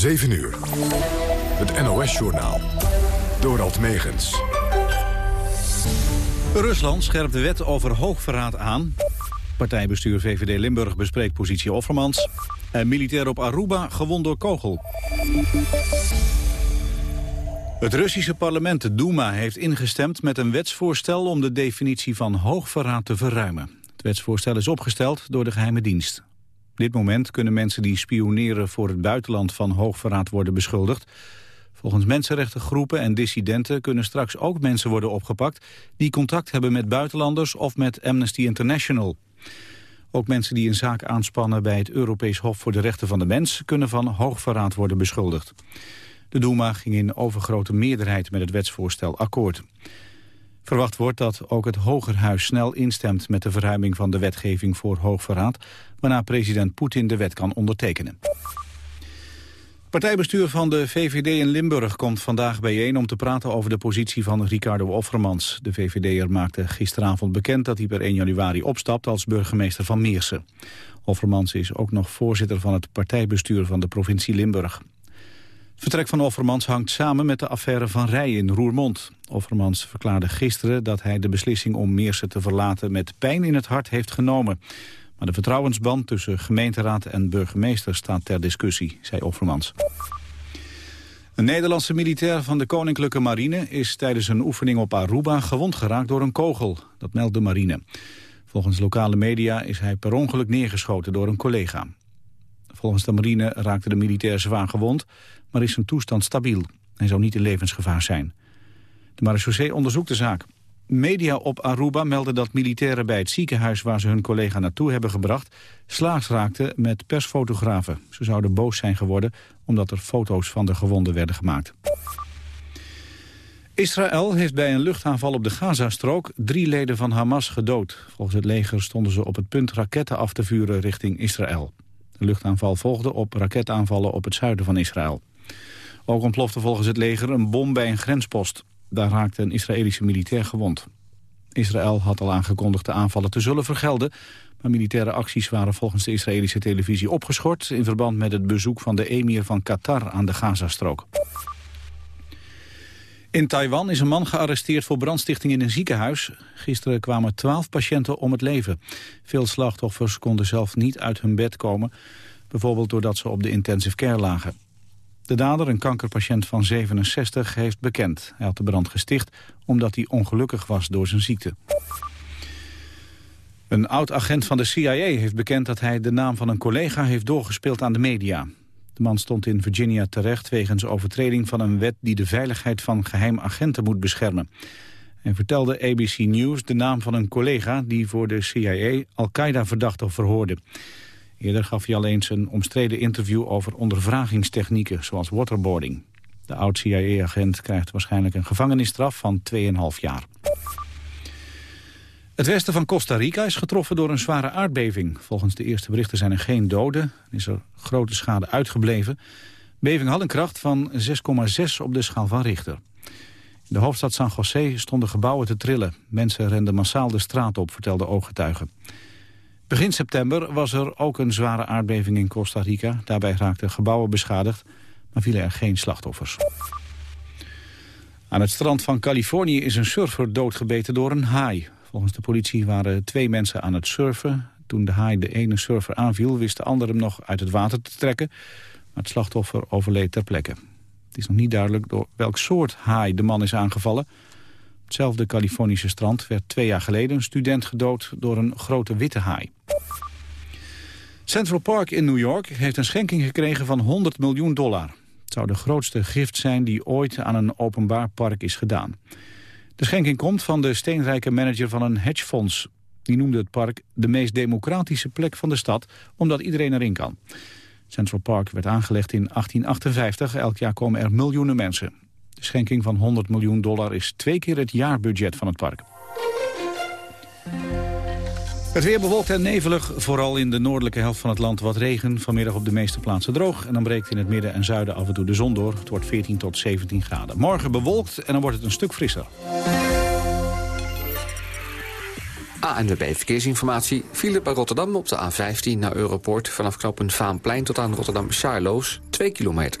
7 uur. Het NOS-journaal. Dorald Megens. Rusland scherpt de wet over hoogverraad aan. Partijbestuur VVD Limburg bespreekt positie Offermans. En militair op Aruba gewond door kogel. Het Russische parlement, de Duma, heeft ingestemd met een wetsvoorstel om de definitie van hoogverraad te verruimen. Het wetsvoorstel is opgesteld door de geheime dienst. Dit moment kunnen mensen die spioneren voor het buitenland van hoogverraad worden beschuldigd. Volgens mensenrechtengroepen en dissidenten kunnen straks ook mensen worden opgepakt die contact hebben met buitenlanders of met Amnesty International. Ook mensen die een zaak aanspannen bij het Europees Hof voor de Rechten van de Mens kunnen van hoogverraad worden beschuldigd. De Duma ging in overgrote meerderheid met het wetsvoorstel akkoord. Verwacht wordt dat ook het Hogerhuis snel instemt met de verruiming van de wetgeving voor hoogverraad, waarna president Poetin de wet kan ondertekenen. Partijbestuur van de VVD in Limburg komt vandaag bijeen om te praten over de positie van Ricardo Offermans. De VVD'er maakte gisteravond bekend dat hij per 1 januari opstapt als burgemeester van Meersen. Offermans is ook nog voorzitter van het partijbestuur van de provincie Limburg. Vertrek van Offermans hangt samen met de affaire van Rij in Roermond. Offermans verklaarde gisteren dat hij de beslissing om Meersen te verlaten met pijn in het hart heeft genomen. Maar de vertrouwensband tussen gemeenteraad en burgemeester staat ter discussie, zei Offermans. Een Nederlandse militair van de Koninklijke Marine is tijdens een oefening op Aruba gewond geraakt door een kogel. Dat meldt de marine. Volgens lokale media is hij per ongeluk neergeschoten door een collega. Volgens de marine raakte de militair zwaar gewond, maar is zijn toestand stabiel. Hij zou niet in levensgevaar zijn. De marechaussee onderzoekt de zaak. Media op Aruba melden dat militairen bij het ziekenhuis waar ze hun collega naartoe hebben gebracht slaags raakten met persfotografen. Ze zouden boos zijn geworden omdat er foto's van de gewonden werden gemaakt. Israël heeft bij een luchtaanval op de Gazastrook drie leden van Hamas gedood. Volgens het leger stonden ze op het punt raketten af te vuren richting Israël. De luchtaanval volgde op raketaanvallen op het zuiden van Israël. Ook ontplofte volgens het leger een bom bij een grenspost. Daar raakte een Israëlische militair gewond. Israël had al aangekondigd de aanvallen te zullen vergelden... maar militaire acties waren volgens de Israëlische televisie opgeschort... in verband met het bezoek van de emir van Qatar aan de Gazastrook. In Taiwan is een man gearresteerd voor brandstichting in een ziekenhuis. Gisteren kwamen twaalf patiënten om het leven. Veel slachtoffers konden zelf niet uit hun bed komen... bijvoorbeeld doordat ze op de intensive care lagen. De dader, een kankerpatiënt van 67, heeft bekend. Hij had de brand gesticht omdat hij ongelukkig was door zijn ziekte. Een oud-agent van de CIA heeft bekend dat hij de naam van een collega heeft doorgespeeld aan de media. De man stond in Virginia terecht wegens overtreding van een wet die de veiligheid van geheim agenten moet beschermen. Hij vertelde ABC News de naam van een collega die voor de CIA Al-Qaeda-verdachte verhoorde. Eerder gaf hij al eens een omstreden interview over ondervragingstechnieken, zoals waterboarding. De oud-CIA-agent krijgt waarschijnlijk een gevangenisstraf van 2,5 jaar. Het westen van Costa Rica is getroffen door een zware aardbeving. Volgens de eerste berichten zijn er geen doden. is er grote schade uitgebleven. Beving had een kracht van 6,6 op de schaal van Richter. In de hoofdstad San José stonden gebouwen te trillen. Mensen renden massaal de straat op, vertelden ooggetuigen. Begin september was er ook een zware aardbeving in Costa Rica. Daarbij raakten gebouwen beschadigd, maar vielen er geen slachtoffers. Aan het strand van Californië is een surfer doodgebeten door een haai. Volgens de politie waren twee mensen aan het surfen. Toen de haai de ene surfer aanviel, wist de ander hem nog uit het water te trekken. Maar het slachtoffer overleed ter plekke. Het is nog niet duidelijk door welk soort haai de man is aangevallen hetzelfde Californische strand werd twee jaar geleden een student gedood door een grote witte haai. Central Park in New York heeft een schenking gekregen van 100 miljoen dollar. Het zou de grootste gift zijn die ooit aan een openbaar park is gedaan. De schenking komt van de steenrijke manager van een hedgefonds. Die noemde het park de meest democratische plek van de stad, omdat iedereen erin kan. Central Park werd aangelegd in 1858. Elk jaar komen er miljoenen mensen. De schenking van 100 miljoen dollar is twee keer het jaarbudget van het park. Het weer bewolkt en nevelig, vooral in de noordelijke helft van het land wat regen. Vanmiddag op de meeste plaatsen droog en dan breekt in het midden en zuiden af en toe de zon door. Het wordt 14 tot 17 graden. Morgen bewolkt en dan wordt het een stuk frisser. ANWB Verkeersinformatie. File bij Rotterdam op de A15 naar Europoort... vanaf knooppunt Vaanplein tot aan Rotterdam Charloes, 2 kilometer.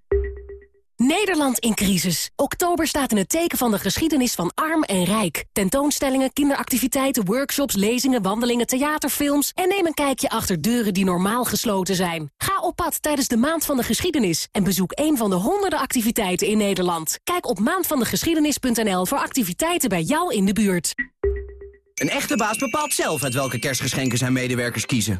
Nederland in crisis. Oktober staat in het teken van de geschiedenis van arm en rijk. Tentoonstellingen, kinderactiviteiten, workshops, lezingen, wandelingen, theaterfilms... en neem een kijkje achter deuren die normaal gesloten zijn. Ga op pad tijdens de Maand van de Geschiedenis... en bezoek een van de honderden activiteiten in Nederland. Kijk op maandvandegeschiedenis.nl voor activiteiten bij jou in de buurt. Een echte baas bepaalt zelf uit welke kerstgeschenken zijn medewerkers kiezen.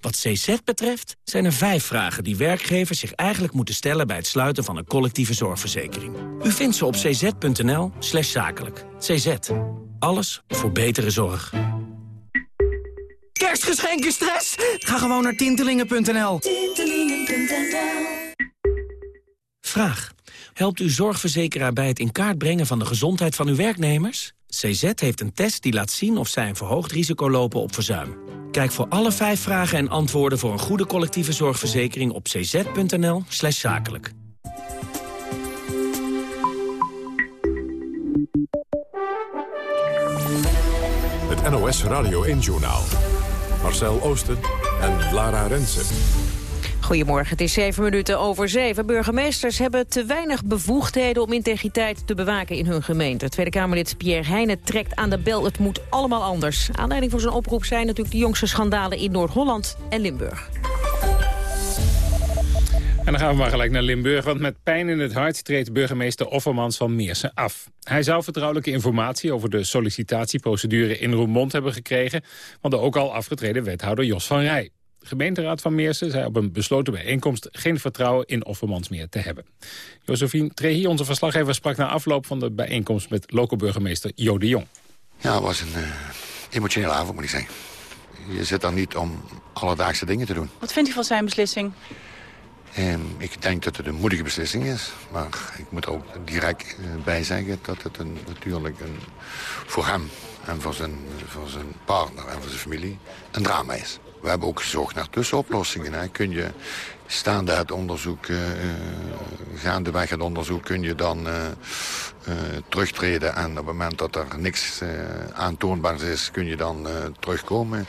Wat CZ betreft zijn er vijf vragen die werkgevers zich eigenlijk moeten stellen bij het sluiten van een collectieve zorgverzekering. U vindt ze op cz.nl slash zakelijk. CZ. Alles voor betere zorg. Kerstgeschenken stress? Ga gewoon naar tintelingen.nl. Vraag. Helpt uw zorgverzekeraar bij het in kaart brengen van de gezondheid van uw werknemers? CZ heeft een test die laat zien of zij een verhoogd risico lopen op verzuim. Kijk voor alle vijf vragen en antwoorden voor een goede collectieve zorgverzekering op cz.nl slash zakelijk. Het NOS Radio 1-journaal. Marcel Oosten en Lara Rensen. Goedemorgen, het is zeven minuten over zeven. Burgemeesters hebben te weinig bevoegdheden om integriteit te bewaken in hun gemeente. Tweede Kamerlid Pierre Heijnen trekt aan de bel. Het moet allemaal anders. Aanleiding voor zijn oproep zijn natuurlijk de jongste schandalen in Noord-Holland en Limburg. En dan gaan we maar gelijk naar Limburg, want met pijn in het hart treedt burgemeester Offermans van Meersen af. Hij zou vertrouwelijke informatie over de sollicitatieprocedure in Roermond hebben gekregen van de ook al afgetreden wethouder Jos van Rij. De gemeenteraad van Meersen zei op een besloten bijeenkomst geen vertrouwen in Offermans meer te hebben. Josephine Trehi, onze verslaggever, sprak na afloop van de bijeenkomst met lokale burgemeester Jo de Jong. Ja, het was een uh, emotionele avond, moet ik zeggen. Je zit daar niet om alledaagse dingen te doen. Wat vindt u van zijn beslissing? En ik denk dat het een moedige beslissing is. Maar ik moet ook direct bij zeggen dat het een, natuurlijk een, voor hem en voor zijn, voor zijn partner en voor zijn familie een drama is. We hebben ook gezocht naar tussenoplossingen. Hè. Kun je staande het onderzoek, uh, gaandeweg het onderzoek... kun je dan uh, uh, terugtreden en op het moment dat er niks aantoonbaars is... kun je dan terugkomen.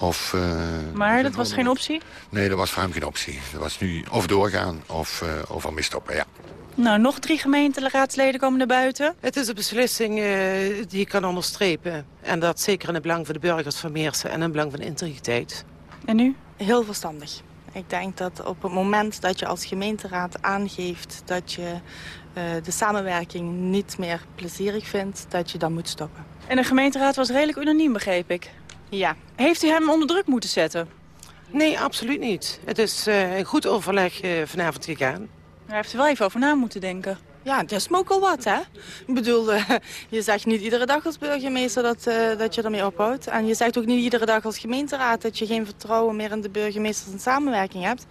Of, maar dat was geen optie? Nee, dat was voor hem geen optie. Dat was nu of doorgaan of, of stoppen, ja. Nou, nog drie gemeenteraadsleden komen naar buiten. Het is een beslissing uh, die ik kan onderstrepen. En dat zeker in het belang van de burgers van Meersen en in het belang van de integriteit. En nu? Heel verstandig. Ik denk dat op het moment dat je als gemeenteraad aangeeft dat je uh, de samenwerking niet meer plezierig vindt, dat je dan moet stoppen. En de gemeenteraad was redelijk unaniem, begreep ik. Ja. Heeft u hem onder druk moeten zetten? Nee, absoluut niet. Het is uh, een goed overleg uh, vanavond gegaan. Hij heeft er wel even over na moeten denken. Ja, dat is me ook al wat, hè? Ik bedoel, uh, je zegt niet iedere dag als burgemeester dat, uh, dat je ermee ophoudt. En je zegt ook niet iedere dag als gemeenteraad dat je geen vertrouwen meer in de burgemeesters en samenwerking hebt.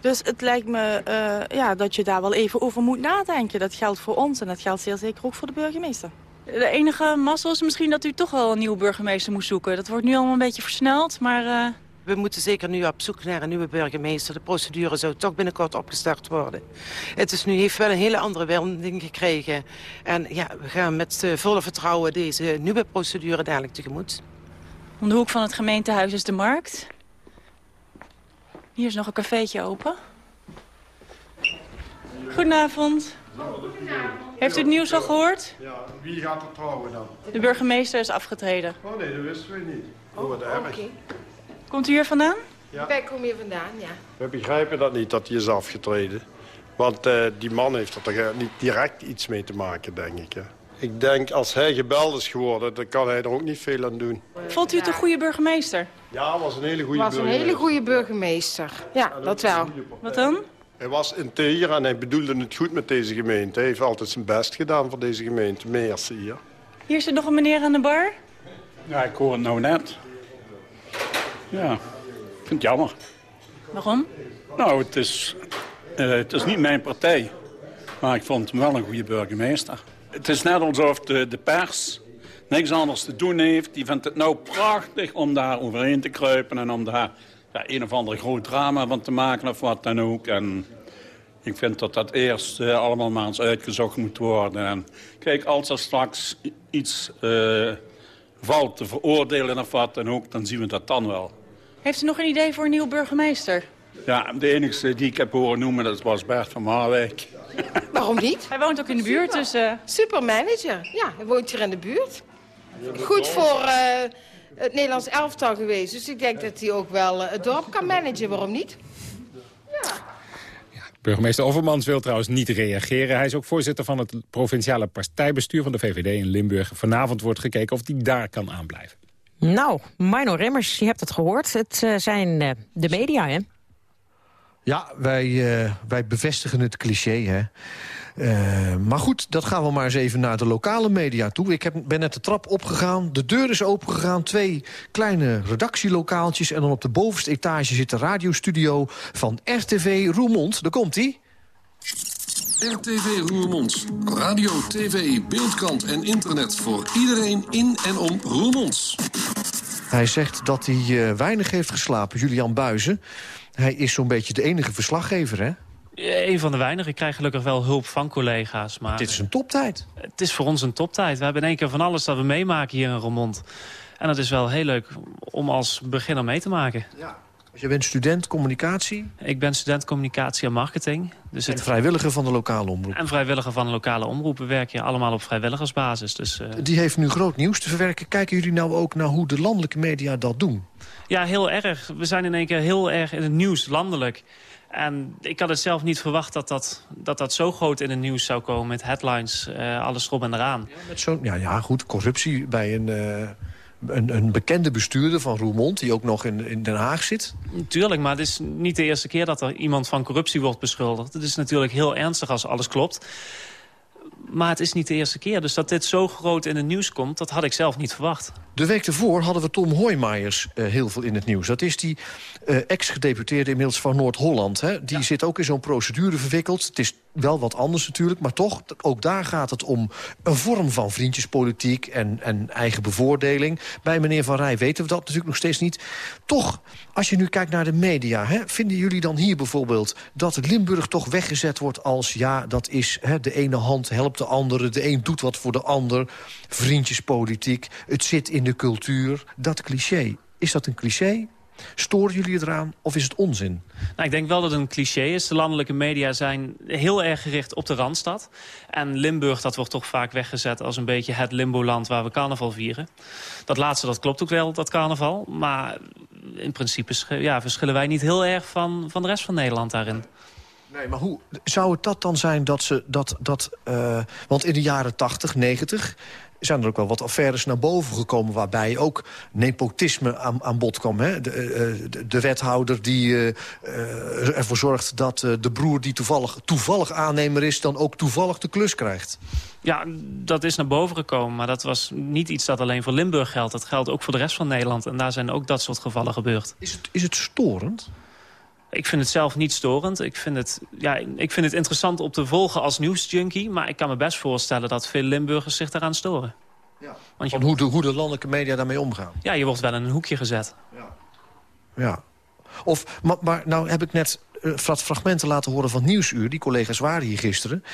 Dus het lijkt me uh, ja, dat je daar wel even over moet nadenken. Dat geldt voor ons en dat geldt zeer zeker ook voor de burgemeester. De enige mazzel is misschien dat u toch wel een nieuwe burgemeester moest zoeken. Dat wordt nu allemaal een beetje versneld, maar... We moeten zeker nu op zoek naar een nieuwe burgemeester. De procedure zou toch binnenkort opgestart worden. Het is nu, heeft wel een hele andere wending gekregen. En ja, we gaan met uh, volle vertrouwen deze nieuwe procedure dadelijk tegemoet. Om de hoek van het gemeentehuis is de markt. Hier is nog een cafeetje open. Goedenavond. Heeft u het nieuws al gehoord? Ja, wie gaat er trouwen dan? De burgemeester is afgetreden. Oh nee, dat wisten we niet. Oh, dat heb ik. Komt u hier vandaan? Waar kom je vandaan, ja? We begrijpen dat niet, dat hij is afgetreden. Want eh, die man heeft er toch niet direct iets mee te maken, denk ik. Hè. Ik denk, als hij gebeld is geworden, dan kan hij er ook niet veel aan doen. Vond u het een goede burgemeester? Ja, was een hele goede was een hele goede burgemeester. Ja, dat wel. Wat dan? Hij was integer en hij bedoelde het goed met deze gemeente. Hij heeft altijd zijn best gedaan voor deze gemeente, Meersen hier. Hier zit nog een meneer aan de bar. Ja, ik hoor het nou net. Ja, ik vind het jammer. Waarom? Nou, het is, eh, het is niet mijn partij. Maar ik vond hem wel een goede burgemeester. Het is net alsof de, de pers niks anders te doen heeft. Die vindt het nou prachtig om daar overheen te kruipen... en om daar ja, een of ander groot drama van te maken of wat dan ook. En ik vind dat dat eerst eh, allemaal maar eens uitgezocht moet worden. En kijk, als er straks iets eh, valt te veroordelen of wat dan ook... dan zien we dat dan wel. Heeft u nog een idee voor een nieuwe burgemeester? Ja, de enige die ik heb horen noemen, dat was Bert van Marwijk. Waarom niet? Hij woont ook in de buurt, dus... eh, Supermanager. Ja, hij woont hier in de buurt. Goed voor eh, het Nederlands elftal geweest. Dus ik denk dat hij ook wel eh, het dorp kan managen. Waarom niet? Burgemeester Overmans wil trouwens niet reageren. Hij is ook voorzitter van het provinciale partijbestuur van de VVD in Limburg. Vanavond wordt gekeken of hij daar kan aanblijven. Nou, Mino Remmers, je hebt het gehoord. Het eh, zijn eh, de media, hè? Ja, wij, eh, wij bevestigen het cliché, hè. Maar goed, dat gaan we maar eens even naar de lokale media toe. Ik heb, ben net de trap opgegaan, de deur is opengegaan... twee kleine redactielokaaltjes... en dan op de bovenste etage zit de radiostudio van RTV Roermond. Daar komt-ie. RTV Roermond. Radio, tv, beeldkrant en internet voor iedereen in en om Roermond. Hij zegt dat hij eh, weinig heeft geslapen, Julian Buizen. Hij is zo'n beetje de enige verslaggever, hè? Een van de weinigen. Ik krijg gelukkig wel hulp van collega's. Maar Dit is een toptijd. Het is voor ons een toptijd. We hebben in één keer van alles dat we meemaken hier in Roermond. En dat is wel heel leuk om als beginner mee te maken. Je bent student communicatie Ik ben student communicatie en marketing. Dus en het... vrijwilliger van de lokale omroep. En vrijwilliger van de lokale omroep. We werken allemaal op vrijwilligersbasis. Dus, eh, Die heeft nu groot nieuws te verwerken. Kijken jullie nou ook naar hoe de landelijke media dat doen? Ja, heel erg. We zijn in één keer heel erg in het nieuws, landelijk. En ik had het zelf niet verwacht dat dat, dat, dat zo groot in het nieuws zou komen... met headlines, eh, alles erop en eraan. Met zo'n, ja, ja, goed, corruptie bij een, eh, een, een bekende bestuurder van Roermond... die ook nog in, in Den Haag zit. Tuurlijk, maar het is niet de eerste keer dat er iemand van corruptie wordt beschuldigd. Het is natuurlijk heel ernstig als alles klopt. Maar het is niet de eerste keer. Dus dat dit zo groot in het nieuws komt, dat had ik zelf niet verwacht. De week ervoor hadden we Tom Hoijmaiers eh, heel veel in het nieuws. Dat is die eh, ex-gedeputeerde inmiddels van Noord-Holland. Die zit ook in zo'n procedure verwikkeld. Het is wel wat anders natuurlijk, maar toch, ook daar gaat het om... een vorm van vriendjespolitiek en, en eigen bevoordeling. Bij meneer Van Rij weten we dat natuurlijk nog steeds niet. Toch, als je nu kijkt naar de media... Hè, vinden jullie dan hier bijvoorbeeld dat Limburg toch weggezet wordt als... ja, dat is hè, de ene hand helpt de andere, de een doet wat voor de ander... vriendjespolitiek, het zit in de cultuur, dat cliché. Is dat een cliché? Storen jullie het eraan of is het onzin? Nou, ik denk wel dat het een cliché is. De landelijke media zijn heel erg gericht op de Randstad. En Limburg, dat wordt toch vaak weggezet als een beetje het limboland waar we carnaval vieren. Dat laatste, dat klopt ook wel, dat carnaval. Maar in principe ja, verschillen wij niet heel erg van, van de rest van Nederland daarin. Nee, maar hoe zou het dat dan zijn dat ze dat... dat eh, want in de jaren 80, 90 zijn er ook wel wat affaires naar boven gekomen... waarbij ook nepotisme aan, aan bod kwam. Hè? De, eh, de, de wethouder die eh, eh, ervoor zorgt dat eh, de broer die toevallig, toevallig aannemer is... dan ook toevallig de klus krijgt. Ja, dat is naar boven gekomen. Maar dat was niet iets dat alleen voor Limburg geldt. Dat geldt ook voor de rest van Nederland. En daar zijn ook dat soort gevallen gebeurd. Is het, is het storend? Ik vind het zelf niet storend. Ik vind het, ja, ik vind het interessant op te volgen als nieuwsjunkie. Maar ik kan me best voorstellen dat veel Limburgers zich daaraan storen. Ja. Want je, Van hoe, de, hoe de landelijke media daarmee omgaan. ja, je wordt wel in een hoekje gezet. Ja. Of, maar, maar nou heb ik net eh, wat fragmenten laten horen van Nieuwsuur. Die collega's waren hier gisteren.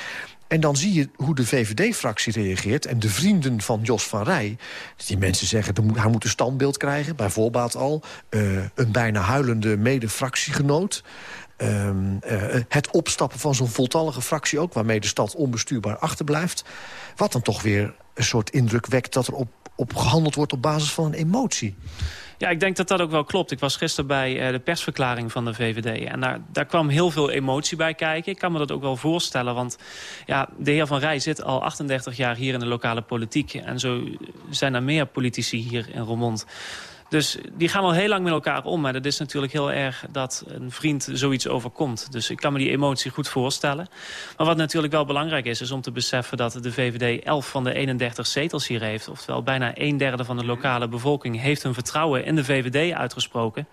En dan zie je hoe de VVD-fractie reageert. En de vrienden van Jos van Rij. Die mensen zeggen, hij moet een standbeeld krijgen. Bij voorbaat al. Eh, een bijna huilende mede-fractiegenoot. Ehm, eh, het opstappen van zo'n voltallige fractie ook... waarmee de stad onbestuurbaar achterblijft. Wat dan toch weer een soort indruk wekt... dat er op, op gehandeld wordt op basis van een emotie. Ja, ik denk dat dat ook wel klopt. Ik was gisteren bij uh, de persverklaring van de VVD. En daar, daar kwam heel veel emotie bij kijken. Ik kan me dat ook wel voorstellen. Want ja, de heer Van Rij zit al 38 jaar hier in de lokale politiek. En zo zijn er meer politici hier in Roermond. Dus die gaan al heel lang met elkaar om. Maar dat is natuurlijk heel erg dat een vriend zoiets overkomt. Dus ik kan me die emotie goed voorstellen. Maar wat natuurlijk wel belangrijk is, is om te beseffen... dat de VVD 11 van de 31 zetels hier heeft. Oftewel bijna een derde van de lokale bevolking... heeft hun vertrouwen in de VVD uitgesproken.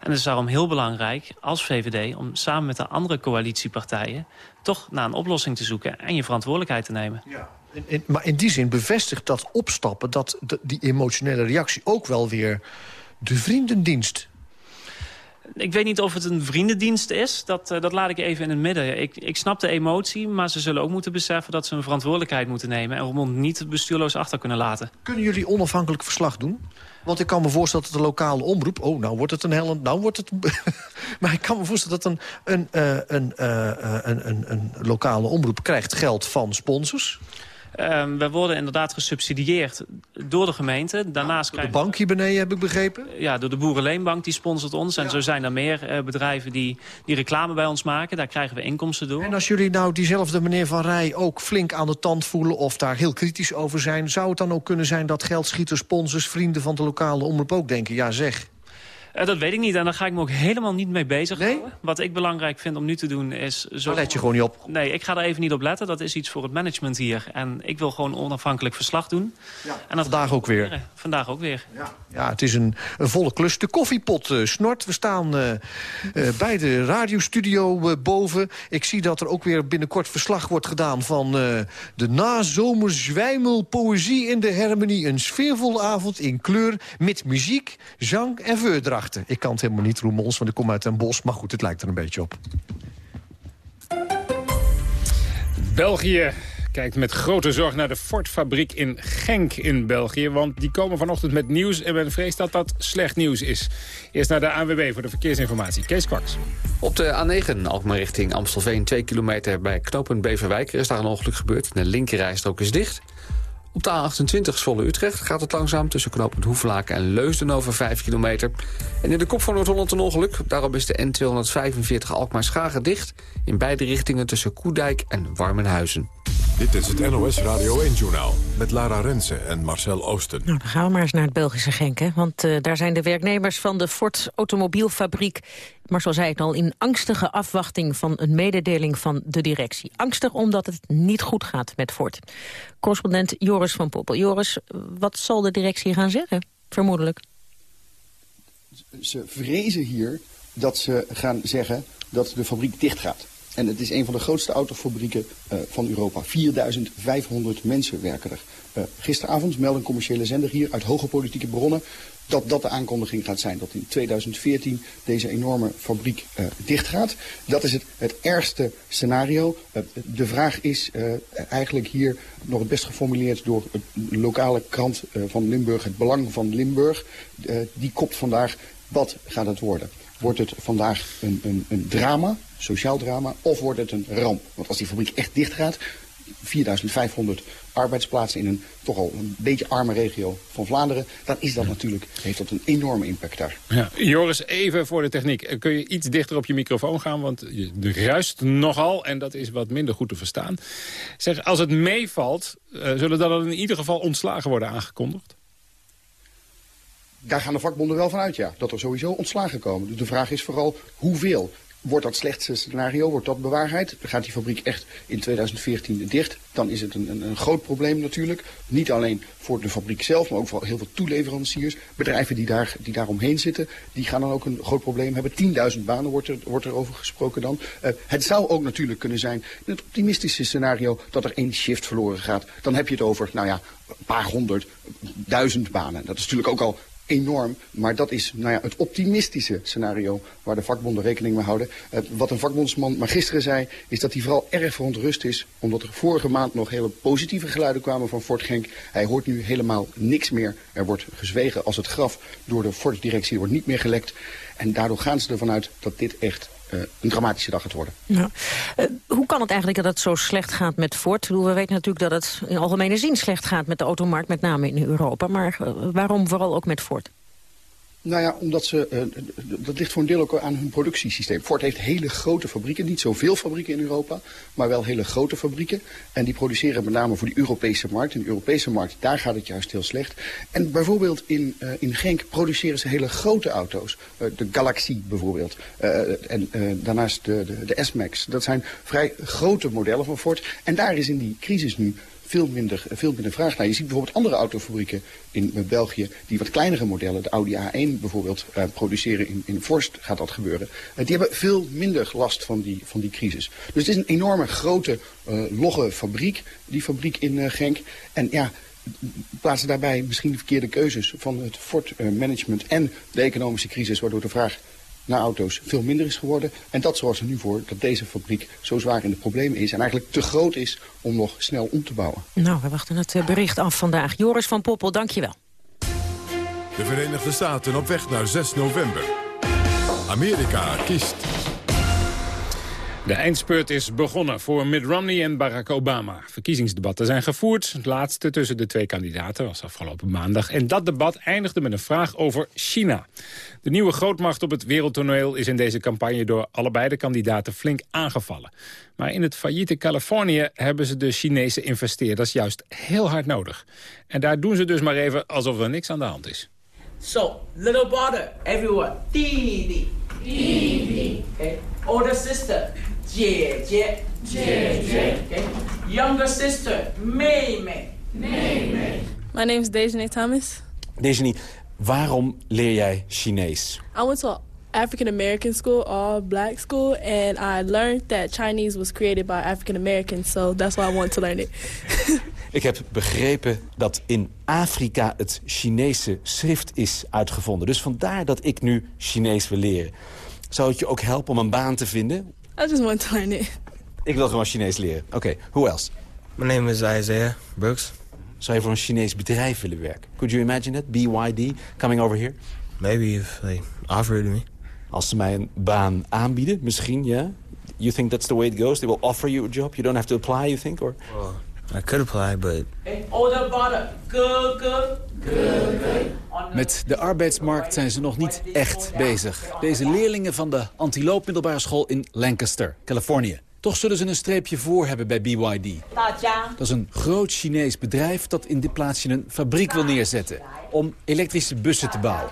En het is daarom heel belangrijk als VVD... om samen met de andere coalitiepartijen... toch naar een oplossing te zoeken en je verantwoordelijkheid te nemen. Ja. In, maar in die zin bevestigt dat opstappen... dat die emotionele reactie ook wel weer de vriendendienst ik weet niet of het een vriendendienst is. Dat, uh, dat laat ik even in het midden. Ik, ik snap de emotie, maar ze zullen ook moeten beseffen... dat ze een verantwoordelijkheid moeten nemen... en Roermond niet bestuurloos achter kunnen laten. Kunnen jullie onafhankelijk verslag doen? Want ik kan me voorstellen dat de lokale omroep... oh, nou wordt het een hel, nou wordt het... maar ik kan me voorstellen dat een, een, uh, een, uh, een, een, een lokale omroep krijgt geld van sponsors... Um, we worden inderdaad gesubsidieerd door de gemeente. Daarnaast door de bank hier beneden, heb ik begrepen? Ja, door de Boerenleenbank, die sponsort ons. En zo zijn er meer uh, bedrijven die, die reclame bij ons maken. Daar krijgen we inkomsten door. En als jullie nou diezelfde meneer Van Rij ook flink aan de tand voelen... of daar heel kritisch over zijn... zou het dan ook kunnen zijn dat geldschieters, sponsors, vrienden van de lokale omroep ook denken... ja zeg, uh, dat weet ik niet en daar ga ik me ook helemaal niet mee bezig nee? Wat ik belangrijk vind om nu te doen is... Zo... Daar let je gewoon niet op? Nee, ik ga er even niet op letten. Dat is iets voor het management hier. En ik wil gewoon onafhankelijk verslag doen. Ja, en dat vandaag ook weer. Vandaag ook weer. Ja, ja het is een, een volle klus. De koffiepot uh, snort. We staan uh, bij de radiostudio boven. Ik zie dat er ook weer binnenkort verslag wordt gedaan... van de nazomers-zwijmel-poëzie in de Hermenie. Een sfeervolle avond in kleur met muziek, zang en veurdracht. Ik kan het helemaal niet, Roemons, want ik kom uit een bos. Maar goed, het lijkt er een beetje op. België kijkt met grote zorg naar de Ford-fabriek in Genk in België. Want die komen vanochtend met nieuws en men vreest dat dat slecht nieuws is. Eerst naar de ANWB voor de verkeersinformatie. Kees Kwaks. Op de A9 Alkmaar richting Amstelveen, 2 kilometer bij knooppunt Beverwijk... Er is daar een ongeluk gebeurd. De linkerrijstrook is dicht. Op de A28 Zwolle-Utrecht gaat het langzaam tussen knooppunt Hoeflaken en Leusden over 5 kilometer. En in de kop van Noord-Holland een ongeluk. Daarop is de N245 Alkmaar-Schagen dicht. In beide richtingen tussen Koedijk en Warmenhuizen. Dit is het NOS Radio 1-journaal met Lara Rensen en Marcel Oosten. Nou, dan gaan we maar eens naar het Belgische Genk. Hè? Want uh, daar zijn de werknemers van de Ford Automobielfabriek... Marcel zei het al, in angstige afwachting van een mededeling van de directie. Angstig omdat het niet goed gaat met Ford. Correspondent Joris van Poppel. Joris, wat zal de directie gaan zeggen, vermoedelijk? Ze vrezen hier dat ze gaan zeggen dat de fabriek dicht gaat. En het is een van de grootste autofabrieken uh, van Europa. 4500 mensen werken er. Uh, gisteravond meldde een commerciële zender hier uit hoge politieke bronnen dat dat de aankondiging gaat zijn. Dat in 2014 deze enorme fabriek uh, dichtgaat. Dat is het, het ergste scenario. De vraag is eigenlijk hier nog het best geformuleerd door de lokale krant van Limburg. Het Belang van Limburg. die kopt vandaag, wat gaat het worden? Wordt het vandaag een, een, een drama, sociaal drama, of wordt het een ramp? Want als die fabriek echt dicht gaat, 4500 arbeidsplaatsen in een toch al een beetje arme regio van Vlaanderen, dan is dat natuurlijk, heeft dat een enorme impact daar. Ja. Joris, even voor de techniek. Kun je iets dichter op je microfoon gaan, want je ruist nogal en dat is wat minder goed te verstaan. Zeg, als het meevalt, uh, zullen dan in ieder geval ontslagen worden aangekondigd? Daar gaan de vakbonden wel van uit, ja. Dat er sowieso ontslagen komen. Dus de vraag is vooral hoeveel. Wordt dat slechtste scenario, wordt dat bewaarheid? Gaat die fabriek echt in 2014 dicht? Dan is het een, een, een, groot probleem natuurlijk. Niet alleen voor de fabriek zelf, maar ook voor heel veel toeleveranciers. Bedrijven die daar, die daar omheen zitten, die gaan dan ook een groot probleem hebben. 10.000 banen wordt er, wordt er over gesproken dan. Uh, het zou ook natuurlijk kunnen zijn, in het optimistische scenario, dat er één shift verloren gaat. Dan heb je het over, nou ja, een paar honderd, duizend banen. Dat is natuurlijk ook al enorm. Maar dat is nou ja, het optimistische scenario waar de vakbonden rekening mee houden. Wat een vakbondsman maar gisteren zei, is dat hij vooral erg verontrust is. Omdat er vorige maand nog hele positieve geluiden kwamen van Fort Genk. Hij hoort nu helemaal niks meer. Er wordt gezwegen als het graf door de Fort-directie wordt niet meer gelekt. En daardoor gaan ze ervan uit dat dit echt een dramatische dag gaat worden. Ja. Uh, hoe kan het eigenlijk dat het zo slecht gaat met Ford? We weten natuurlijk dat het in algemene zin slecht gaat met de automarkt, met name in Europa. Maar uh, waarom vooral ook met Ford? Nou ja, omdat ze, uh, dat ligt voor een deel ook aan hun productiesysteem. Ford heeft hele grote fabrieken, niet zoveel fabrieken in Europa, maar wel hele grote fabrieken. En die produceren met name voor die Europese markt. In de Europese markt, daar gaat het juist heel slecht. En bijvoorbeeld in, uh, in Genk produceren ze hele grote auto's. Uh, de Galaxy bijvoorbeeld. en daarnaast de, de, de S-Max. Dat zijn vrij grote modellen van Ford. En daar is in die crisis nu veel minder, veel minder vraag naar. Je ziet bijvoorbeeld andere autofabrieken in België die wat kleinere modellen, de Audi A1 bijvoorbeeld, uh, produceren. In, in Forst gaat dat gebeuren. Uh, die hebben veel minder last van die, van die crisis. Dus het is een enorme grote, logge fabriek, die fabriek in Genk. En ja, plaatsen daarbij misschien de verkeerde keuzes van het Ford-management en de economische crisis, waardoor de vraag naar auto's veel minder is geworden. En dat zorgt er nu voor dat deze fabriek zo zwaar in de problemen is... en eigenlijk te groot is om nog snel om te bouwen. Nou, we wachten het eh, bericht af vandaag. Joris van Poppel, dank je wel. De Verenigde Staten op weg naar 6 november. Amerika kiest de eindspurt is begonnen voor Mitt Romney en Barack Obama. Verkiezingsdebatten zijn gevoerd. Het laatste tussen de twee kandidaten was afgelopen maandag. En dat debat eindigde met een vraag over China. De nieuwe grootmacht op het wereldtoneel is in deze campagne... door allebei de kandidaten flink aangevallen. Maar in het failliete Californië hebben ze de Chinese investeerders juist heel hard nodig. En daar doen ze dus maar even alsof er niks aan de hand is. So, little brother, everyone, Didi. Didi. Okay. Older sister, 姐姐，姐姐，okay. Younger sister, 妹妹，妹妹。 My name is Dejane Thomas. Dejane, waarom leer jij Chinees? I went to African American school, all black school, and I learned that Chinese was created by African Americans, so that's why I want to learn it. Ik heb begrepen dat in Afrika het Chinese schrift is uitgevonden. Dus vandaar dat ik nu Chinees wil leren. Zou het je ook helpen om een baan te vinden? I just want to learn it. Ik wil gewoon Chinees leren. Oké, okay, who else? My name is Isaiah Brooks. Zou je voor een Chinees bedrijf willen werken? Could you imagine it? BYD, coming over here? Maybe if they offer it to me. Als ze mij een baan aanbieden, misschien, ja. Yeah? You think that's the way it goes? They will offer you a job? You don't have to apply, you think? Or... Well, I could apply, but... Met de arbeidsmarkt zijn ze nog niet echt bezig. Deze leerlingen van de antiloopmiddelbare school in Lancaster, Californië. Toch zullen ze een streepje voor hebben bij BYD. Dat is een groot Chinees bedrijf dat in dit plaatsje een fabriek wil neerzetten... om elektrische bussen te bouwen.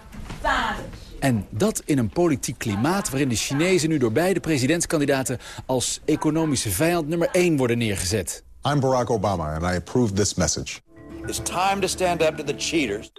En dat in een politiek klimaat waarin de Chinezen nu door beide presidentskandidaten... als economische vijand nummer 1 worden neergezet. I'm Barack Obama and I approve this message. It's time to stand up to the cheaters.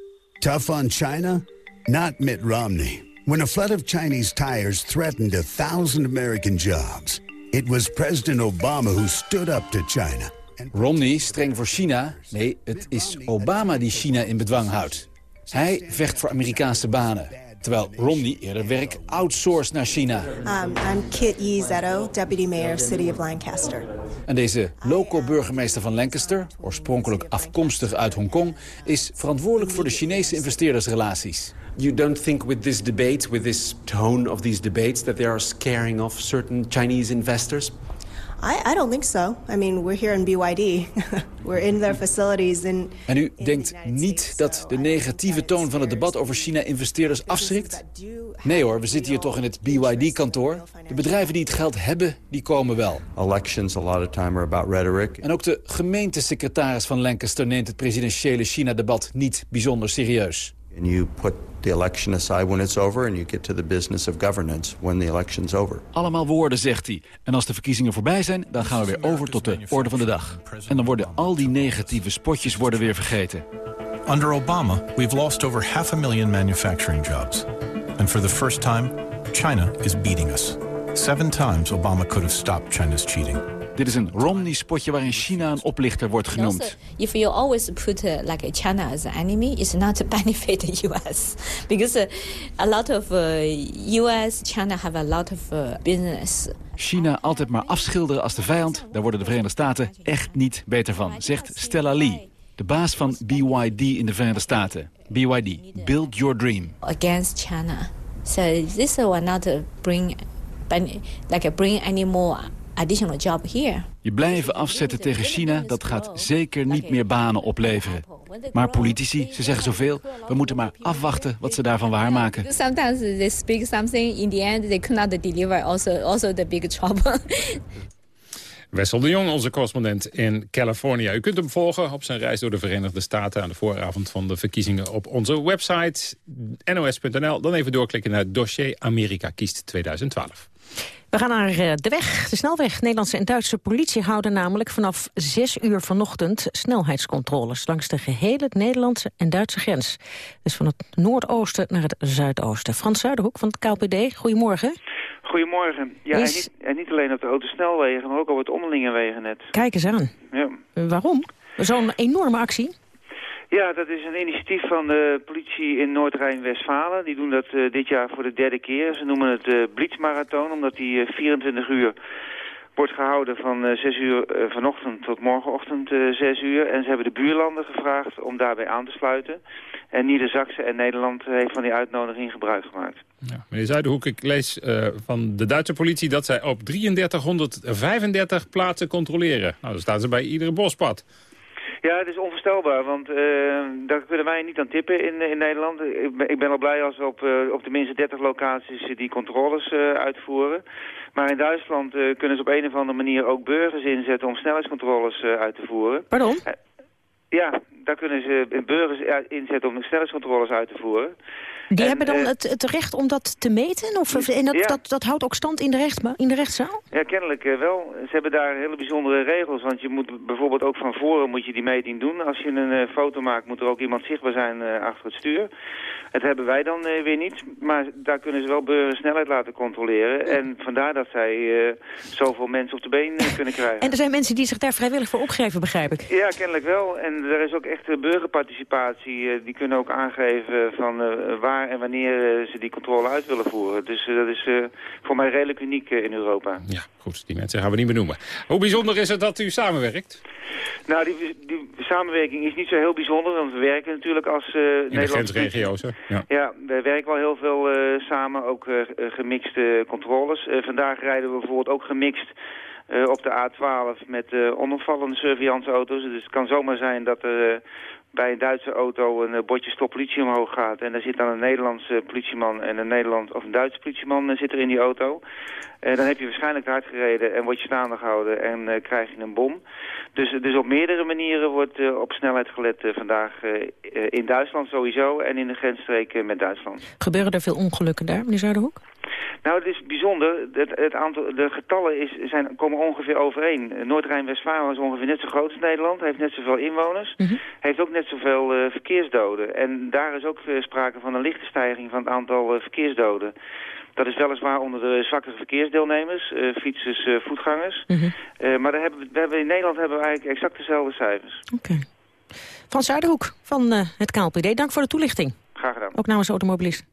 Tough on China? Not Mitt Romney. When a flood of Chinese tires threatened a thousand American jobs, it was President Obama who stood up to China. Romney streng voor China. Nee, het is Obama die China in bedwang houdt. Hij vecht voor Amerikaanse banen. Terwijl Romney eerder werk outsourced naar China. Um, I'm Kit Yee Zetto, Deputy Mayor, City of Lancaster. En deze local burgemeester van Lancaster, oorspronkelijk afkomstig uit Hongkong... is verantwoordelijk voor de Chinese investeerdersrelaties. You don't think with this debate, with this tone of these debates... that they are scaring off certain Chinese investors? I, I don't think so. I mean, we're here in BYD. we're in their facilities in... En u denkt niet dat de negatieve toon van het debat over China-investeerders afschrikt? Nee hoor, we zitten hier toch in het BYD-kantoor. De bedrijven die het geld hebben, die komen wel. Elections a lot of time are about rhetoric. En ook de gemeentesecretaris van Lancaster neemt het presidentiële China-debat niet bijzonder serieus. And you put the election aside when it's over... and you get to the business of governance when the election's over. Allemaal woorden, zegt hij. En als de verkiezingen voorbij zijn, dan gaan we weer over tot de orde van de dag. En dan worden al die negatieve spotjes worden weer vergeten. Under Obama, we've lost over half a million manufacturing jobs. And for the first time, China is beating us. Seven times Obama could have stopped China's cheating. Dit is een Romney-spotje waarin China een oplichter wordt genoemd. If you always put uh, like China as an enemy, it's not to benefit the U.S. Because uh, a lot of uh, U.S. China have a lot of uh, business. China altijd maar afschilderen als de vijand, daar worden de Verenigde Staten echt niet beter van, zegt Stella Lee. De baas van BYD in de Verenigde Staten. BYD, Build Your Dream. Against China. So this will not bring, like bring any more additional job here. Je blijven afzetten tegen China, dat gaat zeker niet meer banen opleveren. Maar politici, ze zeggen zoveel. We moeten maar afwachten wat ze daarvan waarmaken. Sometimes they speak something, in the end they cannot deliver also, also the big trouble. Wessel de Jong, onze correspondent in Californië. U kunt hem volgen op zijn reis door de Verenigde Staten... aan de vooravond van de verkiezingen op onze website nos.nl. Dan even doorklikken naar dossier Amerika kiest 2012. We gaan naar eh, de weg, de snelweg. Nederlandse en Duitse politie houden namelijk vanaf 6 uur vanochtend snelheidscontroles langs de gehele Nederlandse en Duitse grens. Dus van het noordoosten naar het zuidoosten. Frans Zuiderhoek van het KPD, goedemorgen. Goedemorgen. Ja, Is- en, niet, en niet alleen op de autosnelwegen, maar ook op het onderlinge wegennet. Kijk eens aan. Ja. Waarom? Zo'n enorme actie? Ja, dat is een initiatief van de politie in Noord-Rijn-Westfalen. Die doen dat eh, dit jaar voor de derde keer. Ze noemen het eh Blitzmarathon, omdat die eh, 24 uur wordt gehouden van eh 6 uur eh, vanochtend tot morgenochtend eh 6 uur. En ze hebben de buurlanden gevraagd om daarbij aan te sluiten. En Nieder-Zaksen en Nederland heeft van die uitnodiging gebruik gemaakt. Meneer Zuiderhoek, ik lees eh, van de Duitse politie... dat zij op 3335 plaatsen controleren. Nou, dan staan ze bij iedere bospad. Ja, het is onvoorstelbaar, want eh, daar kunnen wij niet aan tippen in, in Nederland. Ik ben, ik ben al blij als we op, eh, op tenminste 30 locaties eh, die controles eh, uitvoeren. Maar in Duitsland eh, kunnen ze op een of andere manier ook burgers inzetten om snelheidscontroles eh, uit te voeren. Pardon? Eh, ja, daar kunnen ze burgers inzetten om snelheidscontroles uit te voeren. Die En, hebben dan eh, het, het recht om dat te meten? Of, en dat, Ja. dat, dat houdt ook stand in de, recht, in de rechtszaal? Ja, kennelijk eh, wel. Ze hebben daar hele bijzondere regels. Want je moet bijvoorbeeld ook van voren moet je die meting doen. Als je een eh, foto maakt, moet er ook iemand zichtbaar zijn achter het stuur. Dat hebben wij dan weer niet. Maar daar kunnen ze wel burgers snelheid laten controleren. En vandaar dat zij zoveel mensen op de been kunnen krijgen. En er zijn mensen die zich daar vrijwillig voor opgeven, begrijp ik. Ja, kennelijk wel. En er is ook echt eh, burgerparticipatie. eh, die kunnen ook aangeven van eh, waar en wanneer eh, ze die controle uit willen voeren. Dus dat is voor mij redelijk uniek in Europa. Ja, goed, die mensen gaan we niet benoemen. Hoe bijzonder is het dat u samenwerkt? Nou, die, die samenwerking is niet zo heel bijzonder, want we werken natuurlijk als In de Nederlandse grensregio's, hè? Ja. Ja, we werken wel heel veel samen, ook gemixte controles. Vandaag rijden we bijvoorbeeld ook gemixt eh, op de A12 met eh onopvallende surveillanceauto's. Dus het kan zomaar zijn dat er eh, bij een Duitse auto een bordje stop politie omhoog gaat. En daar zit dan een Nederlandse politieman en een Nederland of een Duitse politieman zit er in die auto. Eh, dan heb je waarschijnlijk hard gereden en word je staande gehouden en krijg je een bom. Dus, dus op meerdere manieren wordt op snelheid gelet vandaag in Duitsland sowieso en in de grensstreek eh, met Duitsland. Gebeuren er veel ongelukken daar, meneer Zuiderhoek? Nou, het is bijzonder. Het, het aantal, de getallen is, zijn, komen ongeveer overeen. Noord-Rijn-Westfalen is ongeveer net zo groot als Nederland. Heeft net zoveel inwoners. Heeft ook net zoveel eh, verkeersdoden. En daar is ook eh, sprake van een lichte stijging van het aantal eh, verkeersdoden. Dat is weliswaar onder de zwakkere verkeersdeelnemers, fietsers, voetgangers. Eh, maar daar hebben we, we hebben, in Nederland hebben we eigenlijk exact dezelfde cijfers. Frans Zuiderhoek van het KLPD, dank voor de toelichting. Graag gedaan. Ook namens automobilisten.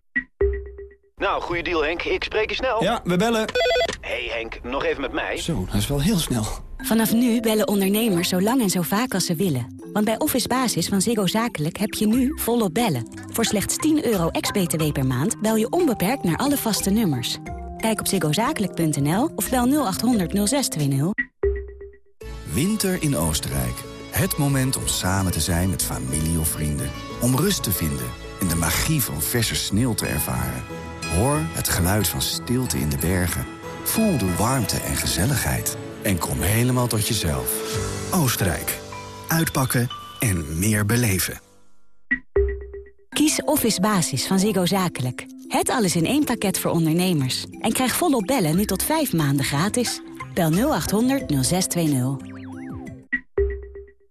Nou, goede deal Henk. Ik spreek je snel. Ja, we bellen. hey Henk, nog even met mij. Zo, dat is wel heel snel. Vanaf nu bellen ondernemers zo lang en zo vaak als ze willen. Want bij Office Basis van Ziggo Zakelijk heb je nu volop bellen. Voor slechts 10 euro ex-BTW per maand bel je onbeperkt naar alle vaste nummers. Kijk op ziggozakelijk.nl of bel 0800 0620. Winter in Oostenrijk. Het moment om samen te zijn met familie of vrienden. Om rust te vinden en de magie van verse sneeuw te ervaren. Hoor het geluid van stilte in de bergen. Voel de warmte en gezelligheid. En kom helemaal tot jezelf. Oostenrijk. Uitpakken en meer beleven. Kies Office Basis van Ziggo Zakelijk. Het alles in één pakket voor ondernemers. En krijg volop bellen nu tot 5 maanden gratis. Bel 0800 0620.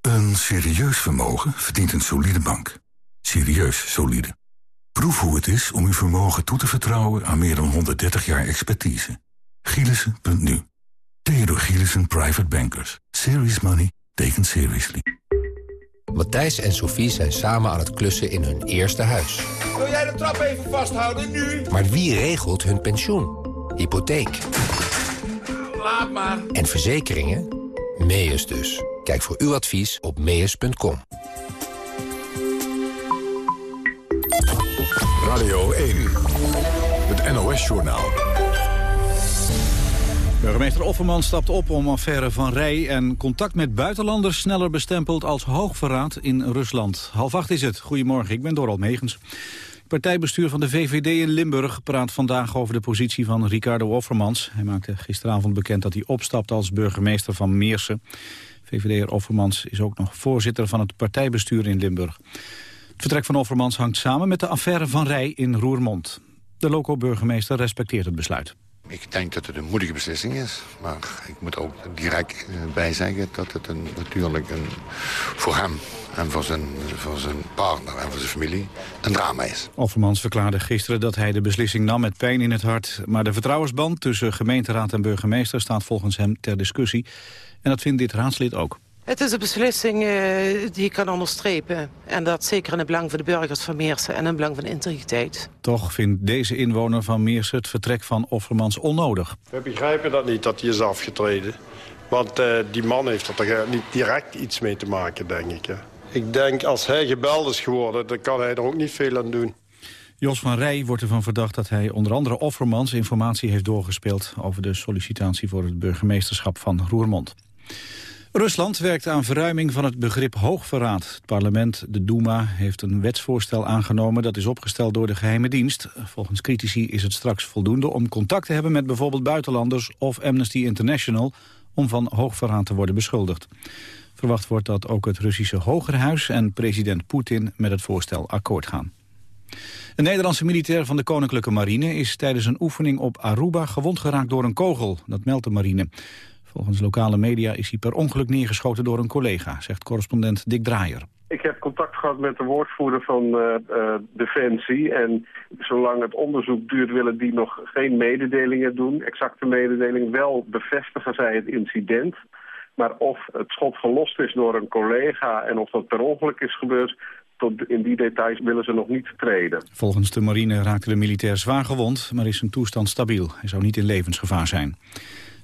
Een serieus vermogen verdient een solide bank. Serieus solide. Proef hoe het is om uw vermogen toe te vertrouwen aan meer dan 130 jaar expertise. Gielissen.nu. Theodor Gielissen Private Bankers. Serious money taken seriously. Matthijs en Sophie zijn samen aan het klussen in hun eerste huis. Wil jij de trap even vasthouden, nu? Maar wie regelt hun pensioen? Hypotheek. Laat maar. En verzekeringen? Meus dus. Kijk voor uw advies op meus.com. Radio 1. Het NOS-journaal. Burgemeester Offerman stapt op om affaire Van Rij en contact met buitenlanders sneller bestempeld als hoogverraad in Rusland. Half acht is het. Goedemorgen, ik ben Dorald Megens. Het partijbestuur van de VVD in Limburg praat vandaag over de positie van Ricardo Offermans. Hij maakte gisteravond bekend dat hij opstapt als burgemeester van Meersen. VVD'er Offermans is ook nog voorzitter van het partijbestuur in Limburg. Het vertrek van Offermans hangt samen met de affaire Van Rij in Roermond. De loco-burgemeester respecteert het besluit. Ik denk dat het een moedige beslissing is. Maar ik moet ook direct eh, bijzeggen dat het een, natuurlijk een, voor hem en voor zijn, voor zijn partner en voor zijn familie een drama is. Offermans verklaarde gisteren dat hij de beslissing nam met pijn in het hart. Maar de vertrouwensband tussen gemeenteraad en burgemeester staat volgens hem ter discussie. En dat vindt dit raadslid ook. Het is een beslissing uh, die ik kan onderstrepen. En dat zeker in het belang van de burgers van Meersen en in het belang van de integriteit. Toch vindt deze inwoner van Meersen het vertrek van Offermans onnodig. We begrijpen dat niet, dat hij is afgetreden. Want uh, die man heeft er toch niet direct iets mee te maken, denk ik. Hè. Ik denk, als hij gebeld is geworden, dan kan hij er ook niet veel aan doen. Jos van Rij wordt ervan verdacht dat hij onder andere Offermans informatie heeft doorgespeeld... over de sollicitatie voor het burgemeesterschap van Roermond. Rusland werkt aan verruiming van het begrip hoogverraad. Het parlement, de Duma, heeft een wetsvoorstel aangenomen... dat is opgesteld door de geheime dienst. Volgens critici is het straks voldoende om contact te hebben... met bijvoorbeeld buitenlanders of Amnesty International... om van hoogverraad te worden beschuldigd. Verwacht wordt dat ook het Russische Hogerhuis en president Poetin... met het voorstel akkoord gaan. Een Nederlandse militair van de Koninklijke Marine is tijdens een oefening op Aruba gewond geraakt door een kogel. Dat meldt de marine. Volgens lokale media is hij per ongeluk neergeschoten door een collega, zegt correspondent Dick Draaier. Ik heb contact gehad met de woordvoerder van uh, uh, Defensie. En zolang het onderzoek duurt willen die nog geen mededelingen doen. Exacte mededelingen. Wel bevestigen zij het incident. Maar of het schot gelost is door een collega en of dat per ongeluk is gebeurd... Tot in die details willen ze nog niet treden. Volgens de marine raakte de militair zwaar gewond, maar is zijn toestand stabiel. Hij zou niet in levensgevaar zijn.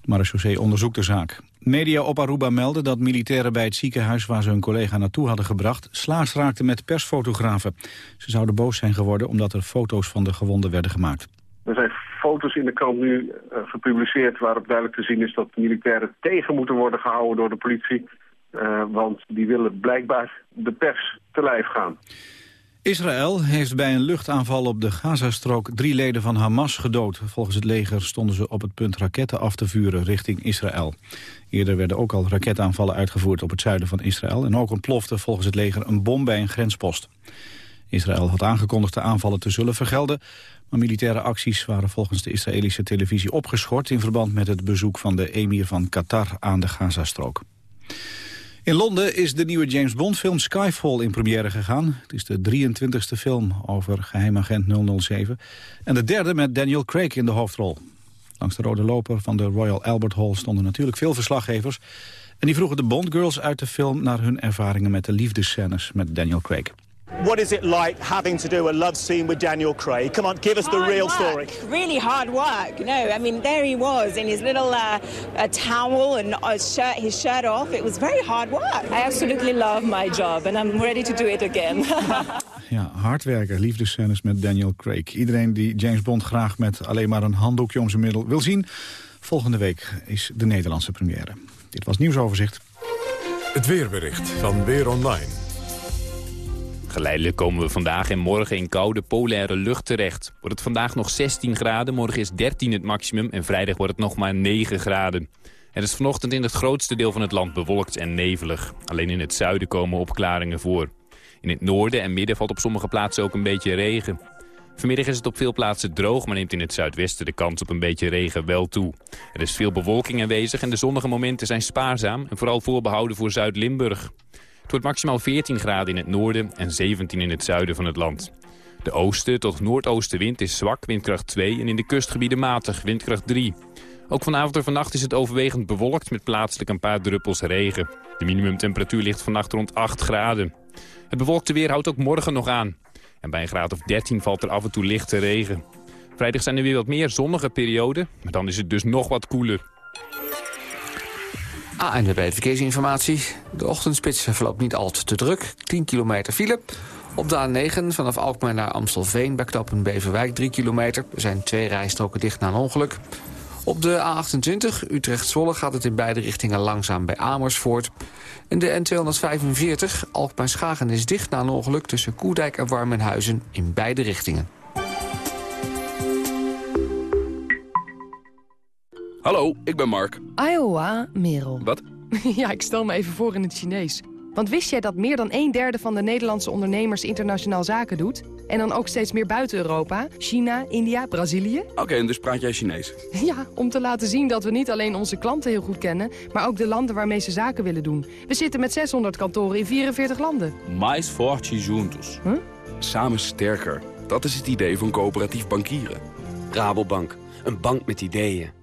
De marechaussee onderzoekt de zaak. Media op Aruba melden dat militairen bij het ziekenhuis... waar ze hun collega naartoe hadden gebracht... slaags raakten met persfotografen. Ze zouden boos zijn geworden omdat er foto's van de gewonden werden gemaakt. Er zijn foto's in de krant nu uh, gepubliceerd waarop duidelijk te zien is dat militairen tegen moeten worden gehouden door de politie. Uh, want die willen blijkbaar de pers te lijf gaan. Israël heeft bij een luchtaanval op de Gazastrook drie leden van Hamas gedood. Volgens het leger stonden ze op het punt raketten af te vuren richting Israël. Eerder werden ook al raketaanvallen uitgevoerd op het zuiden van Israël... en ook ontplofte volgens het leger een bom bij een grenspost. Israël had aangekondigd de aanvallen te zullen vergelden... maar militaire acties waren volgens de Israëlische televisie opgeschort... in verband met het bezoek van de emir van Qatar aan de Gazastrook. In Londen is de nieuwe James Bond-film Skyfall in première gegaan. Het is de 23e film over geheimagent 007. En de derde met Daniel Craig in de hoofdrol. Langs de rode loper van de Royal Albert Hall stonden natuurlijk veel verslaggevers. En die vroegen de Bond-girls uit de film naar hun ervaringen met de liefdescènes met Daniel Craig. What is it like having to do a love scene with Daniel Craig? Come on, give us the hard real work. story. Really hard work. No, I mean, there he was in his little uh, towel and uh, shirt, his shirt off. It was very hard work. I absolutely love my job and I'm ready to do it again. Ja, hard werken, liefdescènes met Daniel Craig. Iedereen die James Bond graag met alleen maar een handdoekje om zijn middel wil zien... volgende week is de Nederlandse première. Dit was Nieuwsoverzicht. Het weerbericht van Weer Online. Geleidelijk komen we vandaag en morgen in koude polaire lucht terecht. Wordt het vandaag nog 16 graden, morgen is 13 het maximum... en vrijdag wordt het nog maar 9 graden. Het is vanochtend in het grootste deel van het land bewolkt en nevelig. Alleen in het zuiden komen opklaringen voor. In het noorden en midden valt op sommige plaatsen ook een beetje regen. Vanmiddag is het op veel plaatsen droog, maar neemt in het zuidwesten de kans op een beetje regen wel toe. Er is veel bewolking aanwezig en de zonnige momenten zijn spaarzaam en vooral voorbehouden voor Zuid-Limburg. Het wordt maximaal 14 graden in het noorden en 17 in het zuiden van het land. De oosten tot noordoostenwind is zwak, windkracht 2 en in de kustgebieden matig, windkracht 3. Ook vanavond en vannacht is het overwegend bewolkt met plaatselijk een paar druppels regen. De minimumtemperatuur ligt vannacht rond 8 graden. Het bewolkte weer houdt ook morgen nog aan. En bij een graad of 13 valt er af en toe lichte regen. Vrijdag zijn er weer wat meer zonnige perioden, maar dan is het dus nog wat koeler. ANWB Verkeersinformatie. De ochtendspits verloopt niet al te druk. 10 kilometer file. Op de A9 vanaf Alkmaar naar Amstelveen bij Knappen Beverwijk 3 kilometer. Er zijn twee rijstroken dicht na een ongeluk. Op de A28 Utrecht-Zwolle gaat het in beide richtingen langzaam bij Amersfoort. En de N245 Alkmaar-Schagen is dicht na een ongeluk tussen Koerdijk en Warmenhuizen in beide richtingen. Hallo, ik ben Mark. Iowa, Merel. Wat? ja, ik stel me even voor in het Chinees. Want wist jij dat meer dan een derde van de Nederlandse ondernemers internationaal zaken doet? En dan ook steeds meer buiten Europa? China, India, Brazilië? Oké, en dus praat jij Chinees? Ja, om te laten zien dat we niet alleen onze klanten heel goed kennen... maar ook de landen waarmee ze zaken willen doen. We zitten met 600 kantoren in 44 landen. Mais forte juntos. Huh? Samen sterker. Dat is het idee van coöperatief bankieren. Rabobank, een bank met ideeën.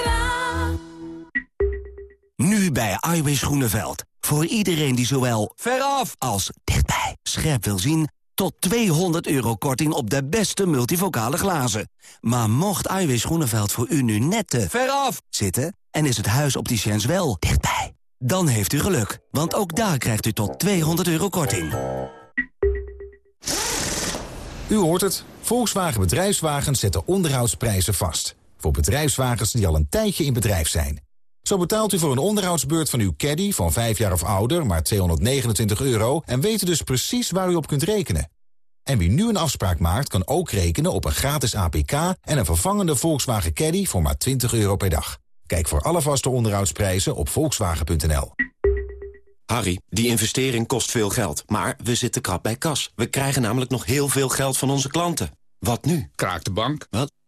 Nu bij Iwis Groeneveld. Voor iedereen die zowel veraf als dichtbij scherp wil zien... tot 200 euro korting op de beste multivocale glazen. Maar mocht Iwis Groeneveld voor u nu net te veraf zitten... en is het huis opticiens wel dichtbij... dan heeft u geluk, want ook daar krijgt u tot 200 euro korting. U hoort het. Volkswagen Bedrijfswagens zetten onderhoudsprijzen vast. Voor bedrijfswagens die al een tijdje in bedrijf zijn... Zo betaalt u voor een onderhoudsbeurt van uw caddy van 5 jaar of ouder maar 229 euro en weet u dus precies waar u op kunt rekenen. En wie nu een afspraak maakt kan ook rekenen op een gratis APK en een vervangende Volkswagen Caddy voor maar 20 euro per dag. Kijk voor alle vaste onderhoudsprijzen op volkswagen.nl. Harry, die investering kost veel geld, maar we zitten krap bij kas. We krijgen namelijk nog heel veel geld van onze klanten. Wat nu? Kraak de bank. Wat?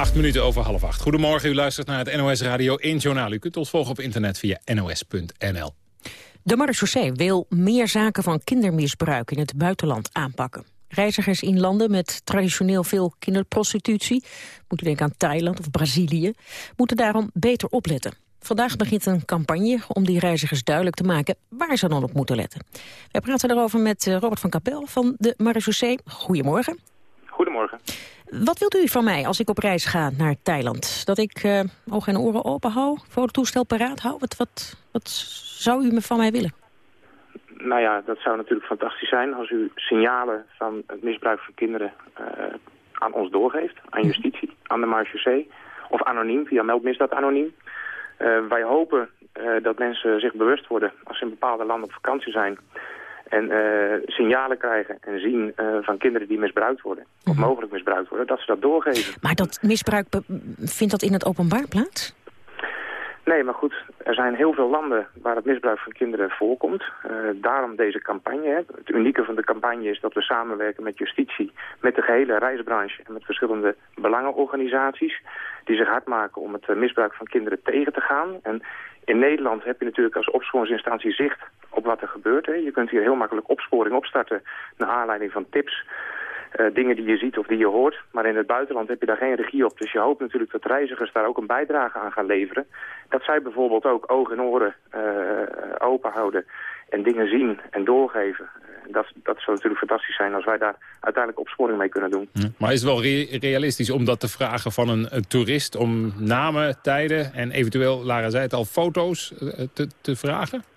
Acht minuten over half acht. Goedemorgen, u luistert naar het NOS Radio 1 Journaal. U kunt ons volgen op internet via nos.nl. De marechaussee wil meer zaken van kindermisbruik in het buitenland aanpakken. Reizigers in landen met traditioneel veel kinderprostitutie, moeten denken aan Thailand of Brazilië, moeten daarom beter opletten. Vandaag begint een campagne om die reizigers duidelijk te maken waar ze dan op moeten letten. Wij praten erover met eh, Robert van Kapel van de marechaussee. Goedemorgen. Goedemorgen. Wat wilt u van mij als ik op reis ga naar Thailand? Dat ik uh, ogen en oren open hou, voor het toestel paraat hou? Wat, wat, wat zou u me van mij willen? Nou ja, dat zou natuurlijk fantastisch zijn als u signalen van het misbruik van kinderen uh, aan ons doorgeeft. Aan justitie, aan de marechaussee of anoniem, via meldmisdaad anoniem. Uh, wij hopen dat mensen zich bewust worden als ze in bepaalde landen op vakantie zijn en uh, signalen krijgen en zien uh, van kinderen die misbruikt worden, of Mhm. mogelijk misbruikt worden, dat ze dat doorgeven. Maar dat misbruik, vindt dat in het openbaar plaats? Nee, maar goed, er zijn heel veel landen waar het misbruik van kinderen voorkomt. Uh, daarom deze campagne. Hè. Het unieke van de campagne is dat we samenwerken met justitie, met de gehele reisbranche en met verschillende belangenorganisaties die zich hard maken om het misbruik van kinderen tegen te gaan. En in Nederland heb je natuurlijk als opsporingsinstantie zicht op wat er gebeurt. Hè. Je kunt hier heel makkelijk opsporing opstarten naar aanleiding van tips uh, dingen die je ziet of die je hoort. Maar in het buitenland heb je daar geen regie op. Dus je hoopt natuurlijk dat reizigers daar ook een bijdrage aan gaan leveren. Dat zij bijvoorbeeld ook ogen en oren uh, open houden en dingen zien en doorgeven. Dat, dat zou natuurlijk fantastisch zijn als wij daar uiteindelijk opsporing mee kunnen doen. Ja, maar is het wel re realistisch om dat te vragen van een, een, toerist... om namen, tijden en eventueel, Lara zei het al, foto's te, te vragen?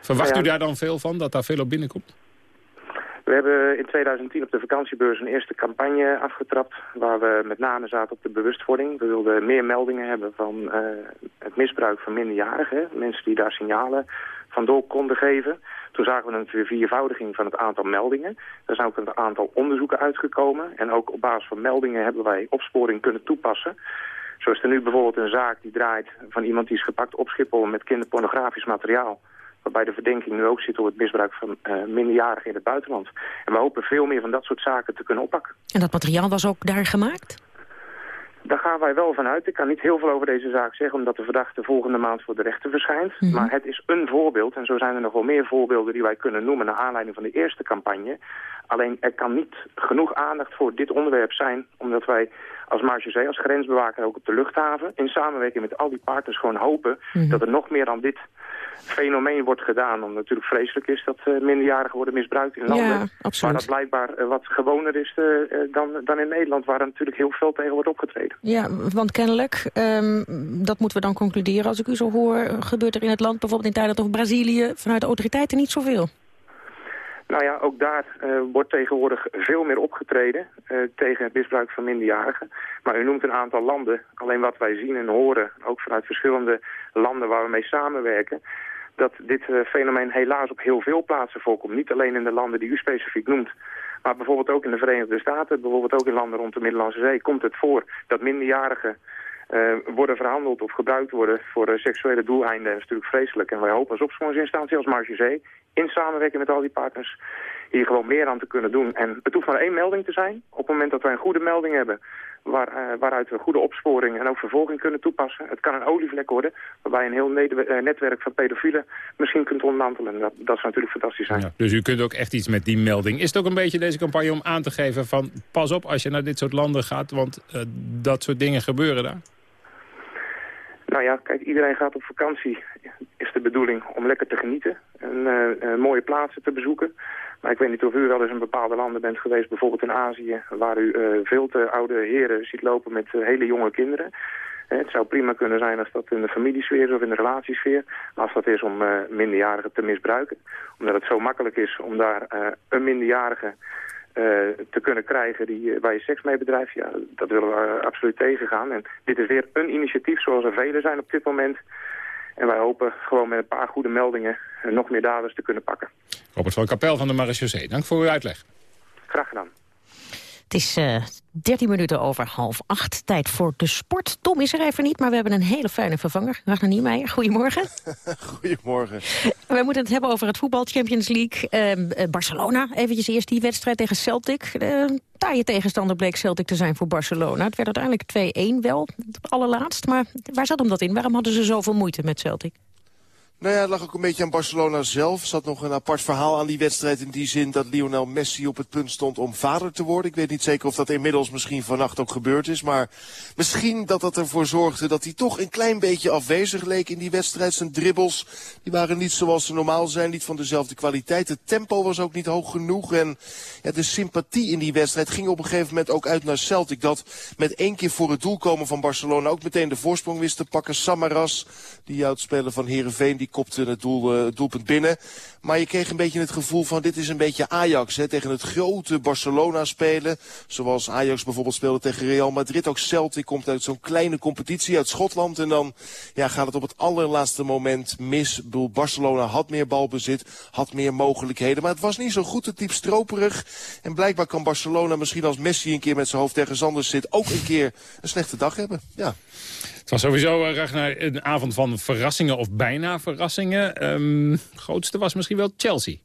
Verwacht ja, u daar dan veel van, dat daar veel op binnenkomt? We hebben in 2010 op de vakantiebeurs een eerste campagne afgetrapt... waar we met name zaten op de bewustwording. We wilden meer meldingen hebben van uh, het misbruik van minderjarigen. Mensen die daar signalen van door konden geven. Toen zagen we een verviervoudiging van het aantal meldingen. Er zijn ook een aantal onderzoeken uitgekomen. En ook op basis van meldingen hebben wij opsporing kunnen toepassen. Zo is er nu bijvoorbeeld een zaak die draait van iemand die is gepakt op Schiphol met kinderpornografisch materiaal waarbij de verdenking nu ook zit op het misbruik van uh, minderjarigen in het buitenland. En we hopen veel meer van dat soort zaken te kunnen oppakken. En dat materiaal was ook daar gemaakt? Daar gaan wij wel vanuit. Ik kan niet heel veel over deze zaak zeggen... omdat de verdachte volgende maand voor de rechter verschijnt. Mm -hmm. Maar het is een voorbeeld. En zo zijn er nog wel meer voorbeelden die wij kunnen noemen... naar aanleiding van de eerste campagne. Alleen er kan niet genoeg aandacht voor dit onderwerp zijn... omdat wij als Marge als grensbewaker ook op de luchthaven... in samenwerking met al die partners gewoon hopen... Mm -hmm. dat er nog meer dan dit fenomeen wordt gedaan. Omdat het natuurlijk vreselijk is dat uh, minderjarigen worden misbruikt in landen. Ja, waar dat blijkbaar uh, wat gewoner is uh, dan, dan in Nederland, waar er natuurlijk heel veel tegen wordt opgetreden. Ja, want kennelijk, um, dat moeten we dan concluderen als ik u zo hoor, gebeurt er in het land, bijvoorbeeld in Thailand of Brazilië, vanuit de autoriteiten niet zoveel. Nou ja, ook daar uh, wordt tegenwoordig veel meer opgetreden uh, tegen het misbruik van minderjarigen. Maar u noemt een aantal landen. Alleen wat wij zien en horen, ook vanuit verschillende landen waar we mee samenwerken dat dit uh, fenomeen helaas op heel veel plaatsen voorkomt. Niet alleen in de landen die u specifiek noemt. Maar bijvoorbeeld ook in de Verenigde Staten, bijvoorbeeld ook in landen rond de Middellandse Zee... komt het voor dat minderjarigen uh, worden verhandeld of gebruikt worden voor uh, seksuele doeleinden. Dat is natuurlijk vreselijk. En wij hopen als opsporingsinstantie, als Marge in samenwerking met al die partners, hier gewoon meer aan te kunnen doen. En het hoeft maar één melding te zijn. Op het moment dat wij een goede melding hebben, waar, uh, waaruit we goede opsporing en ook vervolging kunnen toepassen. Het kan een olievlek worden, waarbij een heel netwerk van pedofielen misschien kunt ontmantelen. Dat, dat zou natuurlijk fantastisch zijn. Ja, dus u kunt ook echt iets met die melding. Is het ook een beetje deze campagne om aan te geven van pas op als je naar dit soort landen gaat, want dat soort dingen gebeuren daar? Nou ja, kijk, iedereen gaat op vakantie, is de bedoeling om lekker te genieten. En uh, mooie plaatsen te bezoeken. Maar ik weet niet of u wel eens in bepaalde landen bent geweest, bijvoorbeeld in Azië, waar u uh, veel te oude heren ziet lopen met hele jonge kinderen. Het zou prima kunnen zijn als dat in de familiesfeer is of in de relatiesfeer. Maar als dat is om minderjarigen te misbruiken. Omdat het zo makkelijk is om daar een minderjarige te kunnen krijgen die, waar je seks mee bedrijft, ja, dat willen we absoluut tegengaan. En dit is weer een initiatief zoals er vele zijn op dit moment. En wij hopen gewoon met een paar goede meldingen nog meer daders te kunnen pakken. Robert van Kapel van de Marechaussee, dank voor uw uitleg. Graag gedaan. Het is uh, 13 minuten over half acht. Tijd voor de sport. Tom is er even niet, maar we hebben een hele fijne vervanger. Ragnar Niemeyer, goedemorgen. goedemorgen. We moeten het hebben over het voetbal Champions League. Uh, Barcelona, eventjes eerst die wedstrijd tegen Celtic. Uh, taaie tegenstander bleek Celtic te zijn voor Barcelona. Het werd uiteindelijk 2-1 wel, het allerlaatst. Maar waar zat hem dat in? Waarom hadden ze zoveel moeite met Celtic? Nou ja, het lag ook een beetje aan Barcelona zelf. Er zat nog een apart verhaal aan die wedstrijd in die zin dat Lionel Messi op het punt stond om vader te worden. Ik weet niet zeker of dat inmiddels misschien vannacht ook gebeurd is. Maar misschien dat dat ervoor zorgde dat hij toch een klein beetje afwezig leek in die wedstrijd. Zijn dribbels, die waren niet zoals ze normaal zijn, niet van dezelfde kwaliteit. Het tempo was ook niet hoog genoeg. En ja, de sympathie in die wedstrijd ging op een gegeven moment ook uit naar Celtic. Dat met één keer voor het doel komen van Barcelona ook meteen de voorsprong wist te pakken. Samaras, die oudspeler van Heerenveen, die die kopte het, doel, het doelpunt binnen. Maar je kreeg een beetje het gevoel van dit is een beetje Ajax. Hè, tegen het grote Barcelona spelen. Zoals Ajax bijvoorbeeld speelde tegen Real Madrid. Ook Celtic komt uit zo'n kleine competitie uit Schotland. En dan ja, gaat het op het allerlaatste moment mis. Barcelona had meer balbezit, had meer mogelijkheden. Maar het was niet zo goed, het type stroperig. En blijkbaar kan Barcelona misschien als Messi een keer met zijn hoofd tegen anders zit... ook een keer een slechte dag hebben. Ja. Het was sowieso, uh, Ragnar, een avond van verrassingen of bijna verrassingen. Um, grootste was misschien wel Chelsea.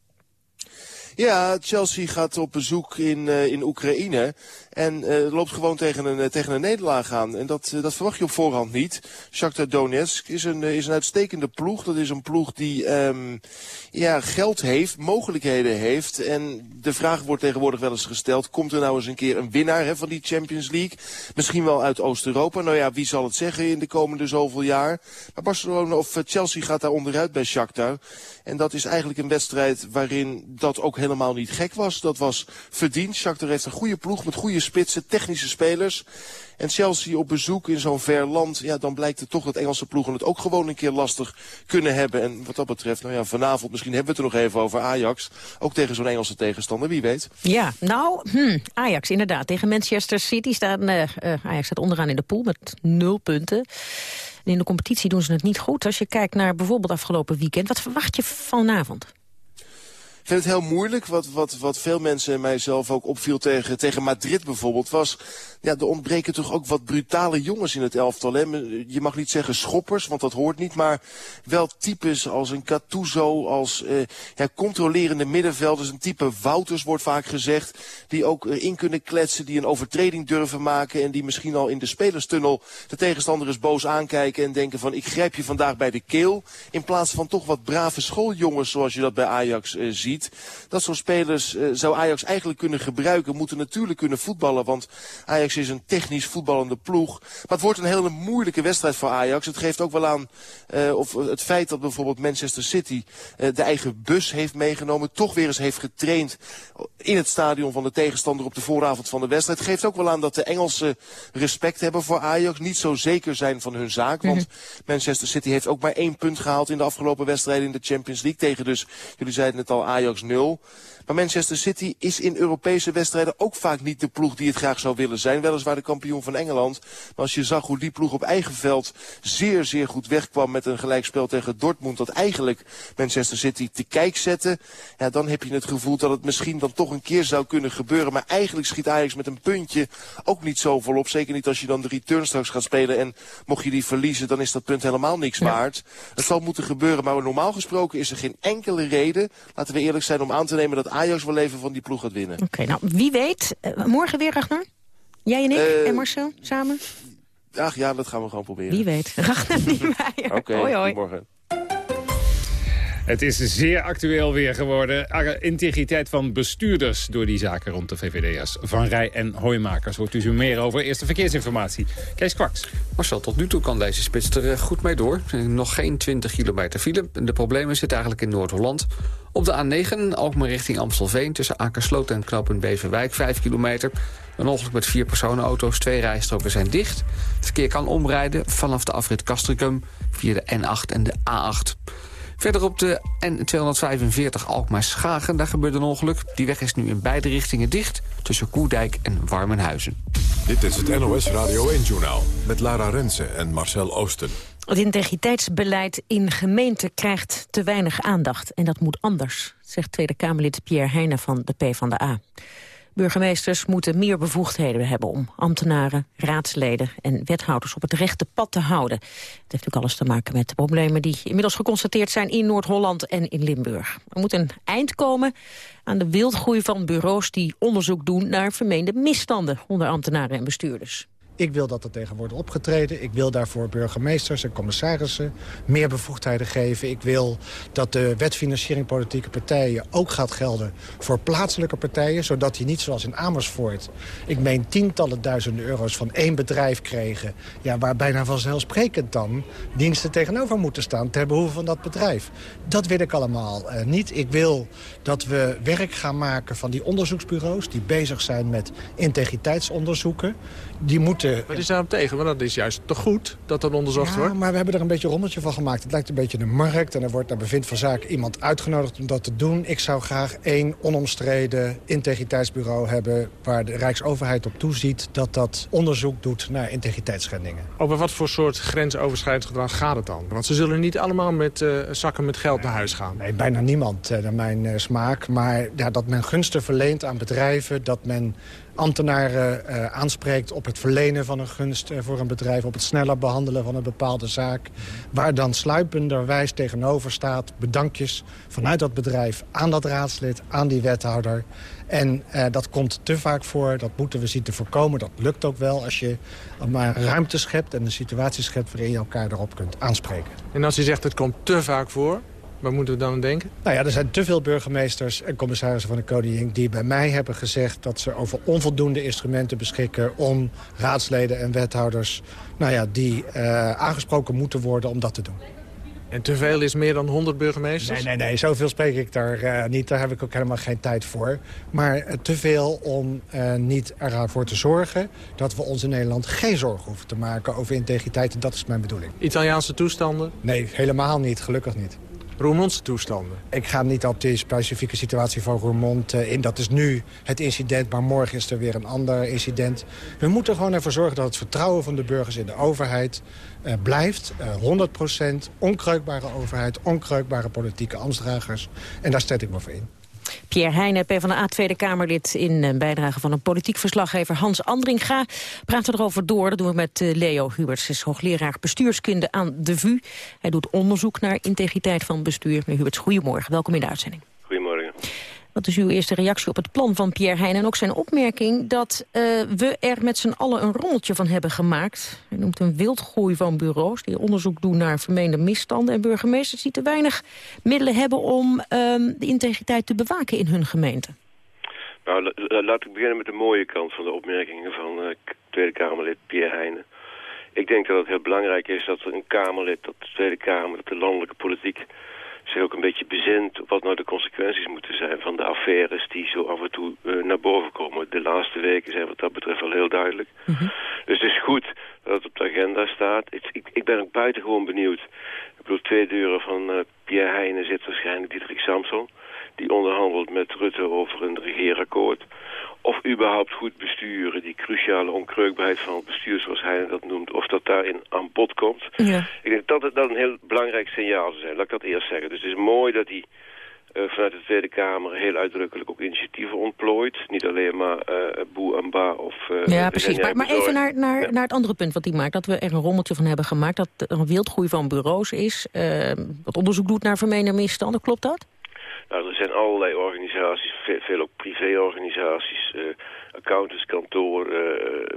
Ja, Chelsea gaat op bezoek in, uh, in Oekraïne. En uh, loopt gewoon tegen een, tegen een nederlaag aan. En dat, uh, dat verwacht je op voorhand niet. Shakhtar Donetsk is een, is een uitstekende ploeg. Dat is een ploeg die um, ja, geld heeft, mogelijkheden heeft. En de vraag wordt tegenwoordig wel eens gesteld. Komt er nou eens een keer een winnaar hè, van die Champions League? Misschien wel uit Oost-Europa. Nou ja, wie zal het zeggen in de komende zoveel jaar? Maar Barcelona of Chelsea gaat daar onderuit bij Shakhtar. En dat is eigenlijk een wedstrijd waarin dat ook helemaal niet gek was. Dat was verdiend. Shakhtar heeft een goede ploeg met goede spitsen, technische spelers. En Chelsea op bezoek in zo'n ver land, ja, dan blijkt het toch dat Engelse ploegen het ook gewoon een keer lastig kunnen hebben. En wat dat betreft, nou ja, vanavond misschien hebben we het er nog even over Ajax. Ook tegen zo'n Engelse tegenstander, wie weet. Ja, nou, hm, Ajax inderdaad. Tegen Manchester City staan, uh, uh, Ajax staat onderaan in de pool met nul punten. En in de competitie doen ze het niet goed. Als je kijkt naar bijvoorbeeld afgelopen weekend, wat verwacht je vanavond? Ik vind het heel moeilijk. Wat, wat, wat veel mensen en mijzelf ook opviel tegen, tegen Madrid bijvoorbeeld... was ja, er ontbreken toch ook wat brutale jongens in het elftal. Hè? Je mag niet zeggen schoppers, want dat hoort niet. Maar wel types als een Cattuzo, als uh, ja, controlerende middenvelders. Een type Wouters wordt vaak gezegd. Die ook in kunnen kletsen, die een overtreding durven maken. En die misschien al in de spelerstunnel de tegenstander eens boos aankijken. En denken van ik grijp je vandaag bij de keel. In plaats van toch wat brave schooljongens zoals je dat bij Ajax uh, ziet. Dat soort spelers uh, zou Ajax eigenlijk kunnen gebruiken. Moeten natuurlijk kunnen voetballen. Want Ajax is een technisch voetballende ploeg. Maar het wordt een hele moeilijke wedstrijd voor Ajax. Het geeft ook wel aan uh, of het feit dat bijvoorbeeld Manchester City uh, de eigen bus heeft meegenomen. Toch weer eens heeft getraind in het stadion van de tegenstander op de vooravond van de wedstrijd. Het geeft ook wel aan dat de Engelsen respect hebben voor Ajax. Niet zo zeker zijn van hun zaak. Want mm -hmm. Manchester City heeft ook maar één punt gehaald in de afgelopen wedstrijden in de Champions League. Tegen dus, jullie zeiden het al, Ajax 0. Maar Manchester City is in Europese wedstrijden ook vaak niet de ploeg die het graag zou willen zijn. Weliswaar de kampioen van Engeland. Maar als je zag hoe die ploeg op eigen veld zeer, zeer goed wegkwam met een gelijkspel tegen Dortmund. Dat eigenlijk Manchester City te kijk zette. Ja, dan heb je het gevoel dat het misschien dan toch een keer zou kunnen gebeuren. Maar eigenlijk schiet Ajax met een puntje ook niet zo volop. Zeker niet als je dan de return straks gaat spelen. En mocht je die verliezen, dan is dat punt helemaal niks ja. waard. Het zal moeten gebeuren. Maar normaal gesproken is er geen enkele reden, laten we eerlijk zijn, om aan te nemen dat Ajax wel even van die ploeg gaat winnen. Oké, okay, nou wie weet. Uh, morgen weer, Ragnar? Jij en ik uh, en Marcel samen? Ach ja, dat gaan we gewoon proberen. Wie weet. Ragnar Niemeyer. Oké, okay, hoi, hoi. morgen. Het is zeer actueel weer geworden. Integriteit van bestuurders door die zaken rond de VVD'ers. Van Rij en Hooimakers hoort u zo meer over. Eerste verkeersinformatie. Kees Kwaks. Marcel, tot nu toe kan deze spits er goed mee door. Nog geen 20 kilometer file. De problemen zitten eigenlijk in Noord-Holland. Op de A9, Alkmaar richting Amstelveen... tussen Akersloot en Knoop Beverwijk, 5 kilometer. Een ongeluk met vier personenauto's, twee rijstroken zijn dicht. Het verkeer kan omrijden vanaf de afrit Castricum... via de N8 en de A8. Verder op de N245 Alkmaar-Schagen, daar gebeurde een ongeluk. Die weg is nu in beide richtingen dicht, tussen Koerdijk en Warmenhuizen. Dit is het NOS Radio 1-journaal met Lara Rensen en Marcel Oosten. Het integriteitsbeleid in gemeenten krijgt te weinig aandacht. En dat moet anders, zegt Tweede Kamerlid Pierre Heijnen van de PvdA. Burgemeesters moeten meer bevoegdheden hebben om ambtenaren, raadsleden en wethouders op het rechte pad te houden. Het heeft ook alles te maken met de problemen die inmiddels geconstateerd zijn in Noord-Holland en in Limburg. Er moet een eind komen aan de wildgroei van bureaus die onderzoek doen naar vermeende misstanden onder ambtenaren en bestuurders. Ik wil dat er tegen wordt opgetreden. Ik wil daarvoor burgemeesters en commissarissen meer bevoegdheden geven. Ik wil dat de wet financiering politieke partijen ook gaat gelden voor plaatselijke partijen. Zodat die niet zoals in Amersfoort, ik meen tientallen duizenden euro's van één bedrijf kregen. Ja, waar bijna vanzelfsprekend dan diensten tegenover moeten staan ter behoeve van dat bedrijf. Dat wil ik allemaal uh, niet. Ik wil dat we werk gaan maken van die onderzoeksbureaus die bezig zijn met integriteitsonderzoeken. Die moeten Wat is daarop tegen? Want dat is juist toch goed dat dat onderzocht ja, wordt? maar we hebben er een beetje een rommeltje van gemaakt. Het lijkt een beetje een markt en er wordt naar bevind van zaak iemand uitgenodigd om dat te doen. Ik zou graag één onomstreden integriteitsbureau hebben waar de Rijksoverheid op toeziet dat dat onderzoek doet naar integriteitsschendingen. Over wat voor soort grensoverschrijdend gedrag gaat het dan? Want ze zullen niet allemaal met uh, zakken met geld naar huis gaan. Nee, bijna niemand uh, naar mijn uh, smaak. Maar ja, dat men gunsten verleent aan bedrijven, dat men ambtenaren uh, aanspreekt op het verlenen van een gunst uh, voor een bedrijf... op het sneller behandelen van een bepaalde zaak... waar dan sluipenderwijs tegenover staat bedankjes vanuit dat bedrijf... aan dat raadslid, aan die wethouder. En dat komt te vaak voor, dat moeten we zien te voorkomen. Dat lukt ook wel als je maar ruimte schept en een situatie schept... waarin je elkaar erop kunt aanspreken. En als u zegt het komt te vaak voor... Waar moeten we dan aan denken? Nou ja, er zijn te veel burgemeesters en commissarissen van de koningin... die bij mij hebben gezegd dat ze over onvoldoende instrumenten beschikken... om raadsleden en wethouders nou ja, die uh, aangesproken moeten worden om dat te doen. En te veel is meer dan 100 burgemeesters? Nee, nee, nee. Zoveel spreek ik daar uh, niet. Daar heb ik ook helemaal geen tijd voor. Maar uh, te veel om uh, niet ervoor te zorgen... dat we ons in Nederland geen zorgen hoeven te maken over integriteit. En dat is mijn bedoeling. Italiaanse toestanden? Nee, helemaal niet. Gelukkig niet. Roermondse toestanden? Ik ga niet op de specifieke situatie van Roermond in. Dat is nu het incident, maar morgen is er weer een ander incident. We moeten gewoon ervoor zorgen dat het vertrouwen van de burgers in de overheid uh, blijft. Uh, 100% onkreukbare overheid, onkreukbare politieke ambtsdragers. En daar stel ik me voor in. Pierre Heijnen, PvdA Tweede Kamerlid... in een bijdrage van een politiek verslaggever Hans Andringa. Praten we erover door. Dat doen we met Leo Huberts. is hoogleraar bestuurskunde aan de VU. Hij doet onderzoek naar integriteit van bestuur. Meneer Huberts, goedemorgen. Welkom in de uitzending. Wat is uw eerste reactie op het plan van Pierre Heijn... en ook zijn opmerking dat uh, we er met z'n allen een rommeltje van hebben gemaakt. Hij noemt een wildgroei van bureaus die onderzoek doen naar vermeende misstanden... en burgemeesters die te weinig middelen hebben om uh, de integriteit te bewaken in hun gemeente. Nou, laat ik beginnen met de mooie kant van de opmerkingen van uh, Tweede Kamerlid Pierre Heijnen. Ik denk dat het heel belangrijk is dat een Kamerlid, dat de Tweede Kamer, dat de landelijke politiek zich ook een beetje bezint op wat nou de consequenties moeten zijn van de affaires die zo af en toe uh, naar boven komen. De laatste weken zijn wat dat betreft wel heel duidelijk. Mm -hmm. Dus het is goed dat het op de agenda staat. Ik, ik, ik ben ook buitengewoon benieuwd. Ik bedoel, twee deuren van uh, Pierre Heijnen zit waarschijnlijk Diederik Samson. Die onderhandelt met Rutte over een regeerakkoord. Of überhaupt goed besturen, die cruciale onkreukbaarheid van het bestuur, zoals hij dat noemt, of dat daarin aan bod komt. Ja. Ik denk dat het dat een heel belangrijk signaal zou zijn, laat ik dat eerst zeggen. Dus het is mooi dat hij uh, vanuit de Tweede Kamer heel uitdrukkelijk ook initiatieven ontplooit. Niet alleen maar uh, boe en ba of... Uh, ja, precies. Maar, maar even naar, naar, ja. naar het andere punt wat hij maakt. Dat we er een rommeltje van hebben gemaakt. Dat er een wildgroei van bureaus is. wat onderzoek doet naar vermeende misstanden. Klopt dat? Nou, er zijn allerlei organisaties, veel, veel ook privéorganisaties, uh, accountantskantoor, uh,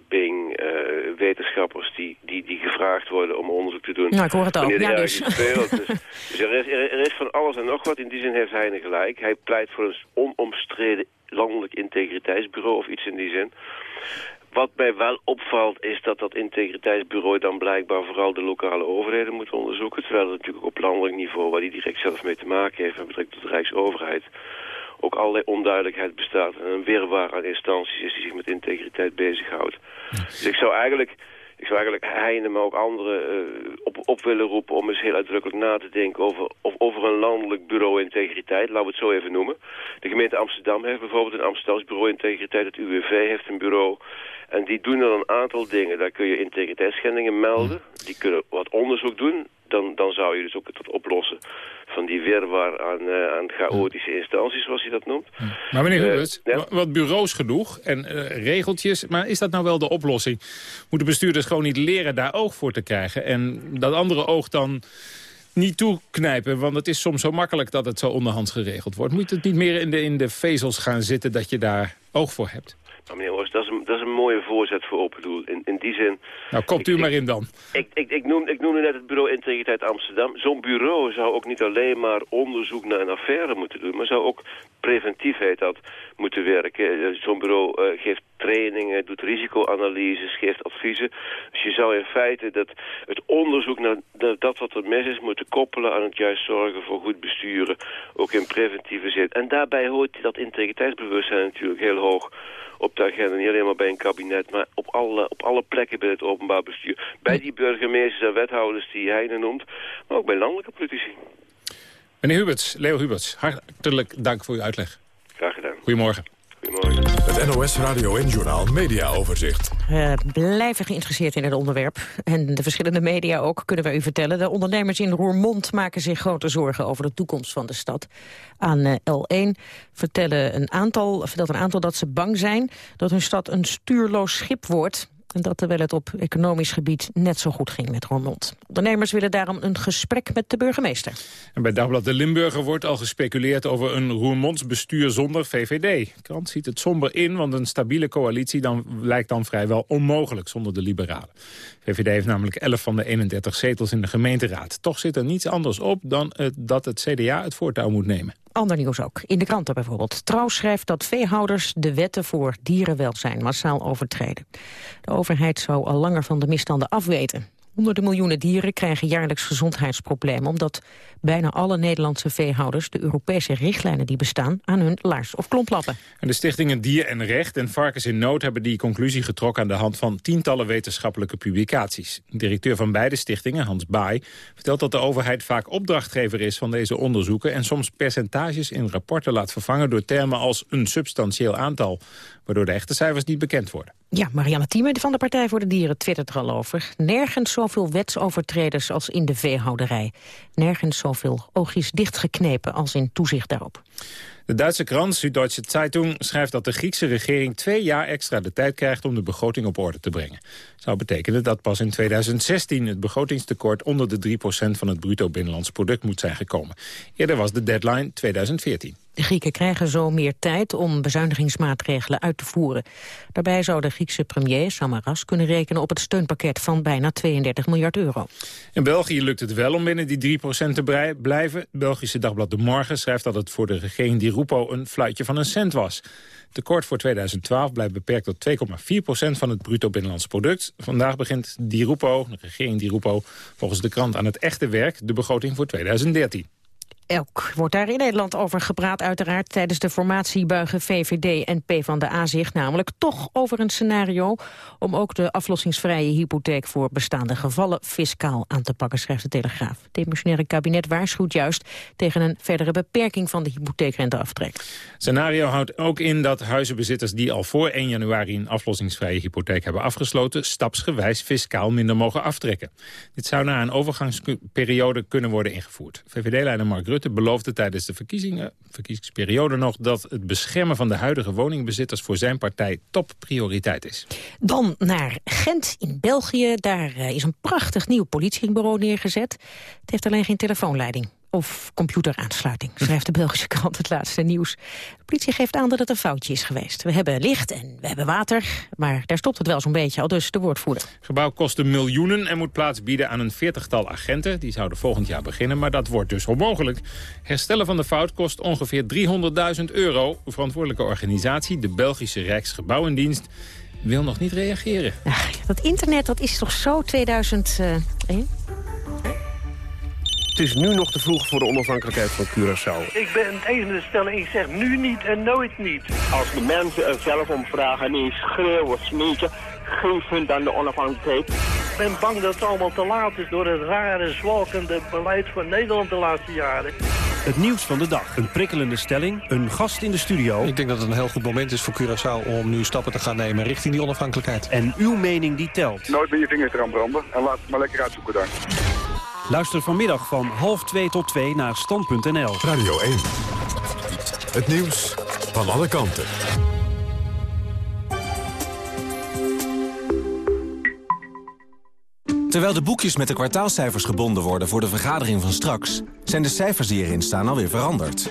Bing, uh, wetenschappers die, die, die gevraagd worden om onderzoek te doen. Nou, ik hoor het al. Ja, dus. Speelt. dus, dus er, is, er, is van alles en nog wat. In die zin heeft hij gelijk. Hij pleit voor een onomstreden landelijk integriteitsbureau of iets in die zin. Wat mij wel opvalt is dat dat integriteitsbureau dan blijkbaar vooral de lokale overheden moet onderzoeken. Terwijl het natuurlijk op landelijk niveau, waar die direct zelf mee te maken heeft met betrekking tot de Rijksoverheid, ook allerlei onduidelijkheid bestaat. En een wirwar aan instanties is die zich met integriteit bezighoudt. Dus ik zou eigenlijk... Ik zou eigenlijk Heine, maar ook anderen uh, op, op willen roepen om eens heel uitdrukkelijk na te denken over, of, over een landelijk bureau integriteit, laten we het zo even noemen. De gemeente Amsterdam heeft bijvoorbeeld een Amsterdams bureau integriteit, het UWV heeft een bureau. En die doen dan een aantal dingen. Daar kun je integriteitsschendingen melden, die kunnen wat onderzoek doen, dan, dan zou je dus ook het oplossen van die wirwar aan, uh, aan chaotische instanties, zoals je dat noemt. Maar meneer uh, ja. wat bureaus genoeg en uh, regeltjes, maar is dat nou wel de oplossing? Moeten bestuurders gewoon niet leren daar oog voor te krijgen en dat andere oog dan niet toeknijpen? Want het is soms zo makkelijk dat het zo onderhands geregeld wordt. Moet het niet meer in de, in de vezels gaan zitten dat je daar oog voor hebt? Nou, meneer Oost, dat is, een, dat is een mooie voorzet voor Open Doel. In, in die zin... Nou, komt u ik, maar in dan. Ik, ik, ik, noem, ik noemde net het bureau Integriteit Amsterdam. Zo'n bureau zou ook niet alleen maar onderzoek naar een affaire moeten doen... maar zou ook preventief heet dat, moeten werken. Zo'n bureau geeft trainingen, doet risicoanalyses, geeft adviezen. Dus je zou in feite dat het onderzoek naar dat wat er mis is... moeten koppelen aan het juist zorgen voor goed besturen. Ook in preventieve zin. En daarbij hoort dat integriteitsbewustzijn natuurlijk heel hoog op de agenda. Niet alleen maar bij een kabinet, maar op alle, op alle plekken bij het openbaar bestuur. Bij die burgemeesters en wethouders die hij noemt, maar ook bij landelijke politici. Meneer Huberts, Leo Huberts, hartelijk dank voor uw uitleg. Graag gedaan. Goedemorgen. Het NOS Radio en Journal Media Overzicht. We blijven geïnteresseerd in het onderwerp. En de verschillende media ook, kunnen we u vertellen. De ondernemers in Roermond maken zich grote zorgen over de toekomst van de stad. Aan eh, L1 vertellen een aantal, vertelt een aantal dat ze bang zijn... dat hun stad een stuurloos schip wordt en dat terwijl het op economisch gebied net zo goed ging met Roermond. Ondernemers willen daarom een gesprek met de burgemeester. En bij Dagblad de Limburger wordt al gespeculeerd over een Roermonds bestuur zonder VVD. De krant ziet het somber in, want een stabiele coalitie dan, lijkt dan vrijwel onmogelijk zonder de liberalen. VVD heeft namelijk 11 van de 31 zetels in de gemeenteraad. Toch zit er niets anders op dan dat het CDA het voortouw moet nemen. Ander nieuws ook. In de kranten bijvoorbeeld. Trouw schrijft dat veehouders de wetten voor dierenwelzijn massaal overtreden. De overheid zou al langer van de misstanden afweten. Honderden miljoenen dieren krijgen jaarlijks gezondheidsproblemen... omdat bijna alle Nederlandse veehouders de Europese richtlijnen die bestaan... aan hun laars of klomplappen. En de stichtingen Dier en Recht en Varkens in Nood... hebben die conclusie getrokken aan de hand van tientallen wetenschappelijke publicaties. Directeur van beide stichtingen, Hans Baai, vertelt dat de overheid vaak opdrachtgever is van deze onderzoeken... en soms percentages in rapporten laat vervangen door termen als een substantieel aantal... waardoor de echte cijfers niet bekend worden. Ja, Marianne Thieme van de Partij voor de Dieren twittert er al over. Nergens zoveel wetsovertreders als in de veehouderij. Nergens zoveel oogjes dichtgeknepen als in toezicht daarop. De Duitse krant Süddeutsche Zeitung schrijft dat de Griekse regering twee jaar extra de tijd krijgt om de begroting op orde te brengen. Zou betekenen dat pas in 2016 het begrotingstekort onder de 3% van het bruto binnenlands product moet zijn gekomen. Eerder was de deadline 2014. De Grieken krijgen zo meer tijd om bezuinigingsmaatregelen uit te voeren. Daarbij zou de Griekse premier Samaras kunnen rekenen op het steunpakket van bijna 32 miljard euro. In België lukt het wel om binnen die 3% te blijven. Belgische dagblad De Morgen schrijft dat het voor de regering Di Rupo een fluitje van een cent was. Tekort voor 2012 blijft beperkt tot 2,4% van het bruto binnenlands product. Vandaag begint Di Rupo, de regering Di Rupo, volgens de krant aan het echte werk, de begroting voor 2013. Elk wordt daar in Nederland over gepraat uiteraard... tijdens de formatiebuigen VVD en PvdA zich namelijk toch over een scenario... om ook de aflossingsvrije hypotheek voor bestaande gevallen fiscaal aan te pakken, schrijft de Telegraaf. Het demissionaire kabinet waarschuwt juist tegen een verdere beperking van de hypotheekrenteaftrek. Scenario houdt ook in dat huizenbezitters die al voor 1 januari een aflossingsvrije hypotheek hebben afgesloten... stapsgewijs fiscaal minder mogen aftrekken. Dit zou na een overgangsperiode kunnen worden ingevoerd. VVD-leider Mark Rutte Rutte beloofde tijdens de verkiezingen, verkiezingsperiode nog... dat het beschermen van de huidige woningbezitters voor zijn partij topprioriteit is. Dan naar Gent in België. Daar eh, is een prachtig nieuw politiebureau neergezet. Het heeft alleen geen telefoonleiding of computeraansluiting, schrijft de Belgische krant het laatste nieuws. De politie geeft aan dat het een foutje is geweest. We hebben licht en we hebben water, maar daar stopt het wel zo'n beetje al, dus de woordvoerder. Het gebouw kostte miljoenen en moet plaats bieden aan een veertigtal agenten. Die zouden volgend jaar beginnen, maar dat wordt dus onmogelijk. Herstellen van de fout kost ongeveer 300.000 euro. De verantwoordelijke organisatie, de Belgische Rijksgebouwendienst, wil nog niet reageren. dat internet, dat is toch zo 2001? Het is nu nog te vroeg voor de onafhankelijkheid van Curaçao. Ik ben het eens met de stelling. Ik zeg nu niet en nooit niet. Als de mensen er zelf om vragen en niet schreeuwen, smeken... geef hun dan de onafhankelijkheid. Ik ben bang dat het allemaal te laat is door het rare, zwalkende beleid van Nederland de laatste jaren. Het nieuws van de dag. Een prikkelende stelling. Een gast in de studio. Ik denk dat het een heel goed moment is voor Curaçao om nu stappen te gaan nemen richting die onafhankelijkheid. En uw mening die telt. Nooit met je vingers eraan branden en laat het maar lekker uitzoeken dan. Luister vanmiddag van half 2 tot 2 naar stand.nl. Radio 1. Het nieuws van alle kanten. Terwijl de boekjes met de kwartaalcijfers gebonden worden voor de vergadering van straks... zijn de cijfers die erin staan alweer veranderd.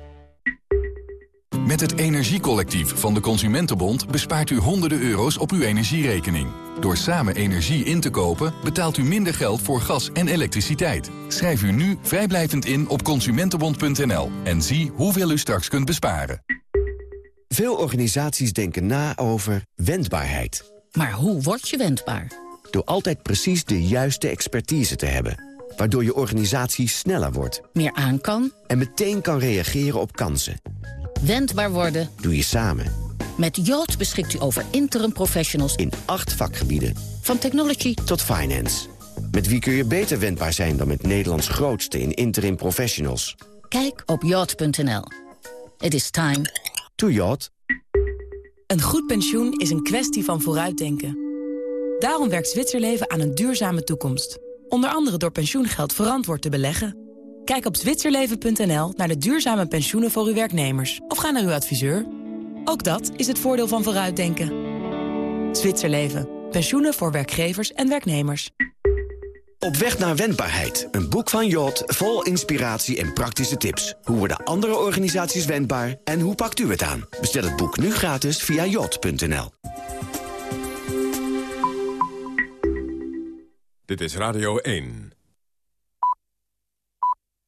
Met het Energiecollectief van de Consumentenbond bespaart u honderden euro's op uw energierekening. Door samen energie in te kopen betaalt u minder geld voor gas en elektriciteit. Schrijf u nu vrijblijvend in op consumentenbond.nl en zie hoeveel u straks kunt besparen. Veel organisaties denken na over wendbaarheid. Maar hoe word je wendbaar? Door altijd precies de juiste expertise te hebben. Waardoor je organisatie sneller wordt. Meer aan kan. En meteen kan reageren op kansen. Wendbaar worden. Doe je samen. Met Yacht beschikt u over interim professionals. In acht vakgebieden. Van technology tot finance. Met wie kun je beter wendbaar zijn dan met Nederlands grootste in interim professionals. Kijk op yacht.nl. It is time to yacht. Een goed pensioen is een kwestie van vooruitdenken. Daarom werkt Zwitserleven aan een duurzame toekomst. Onder andere door pensioengeld verantwoord te beleggen. Kijk op zwitserleven.nl naar de duurzame pensioenen voor uw werknemers. Of ga naar uw adviseur. Ook dat is het voordeel van vooruitdenken. Zwitserleven. Pensioenen voor werkgevers en werknemers. Op weg naar wendbaarheid. Een boek van Jot vol inspiratie en praktische tips. Hoe worden andere organisaties wendbaar en hoe pakt u het aan? Bestel het boek nu gratis via jot.nl. Dit is Radio 1.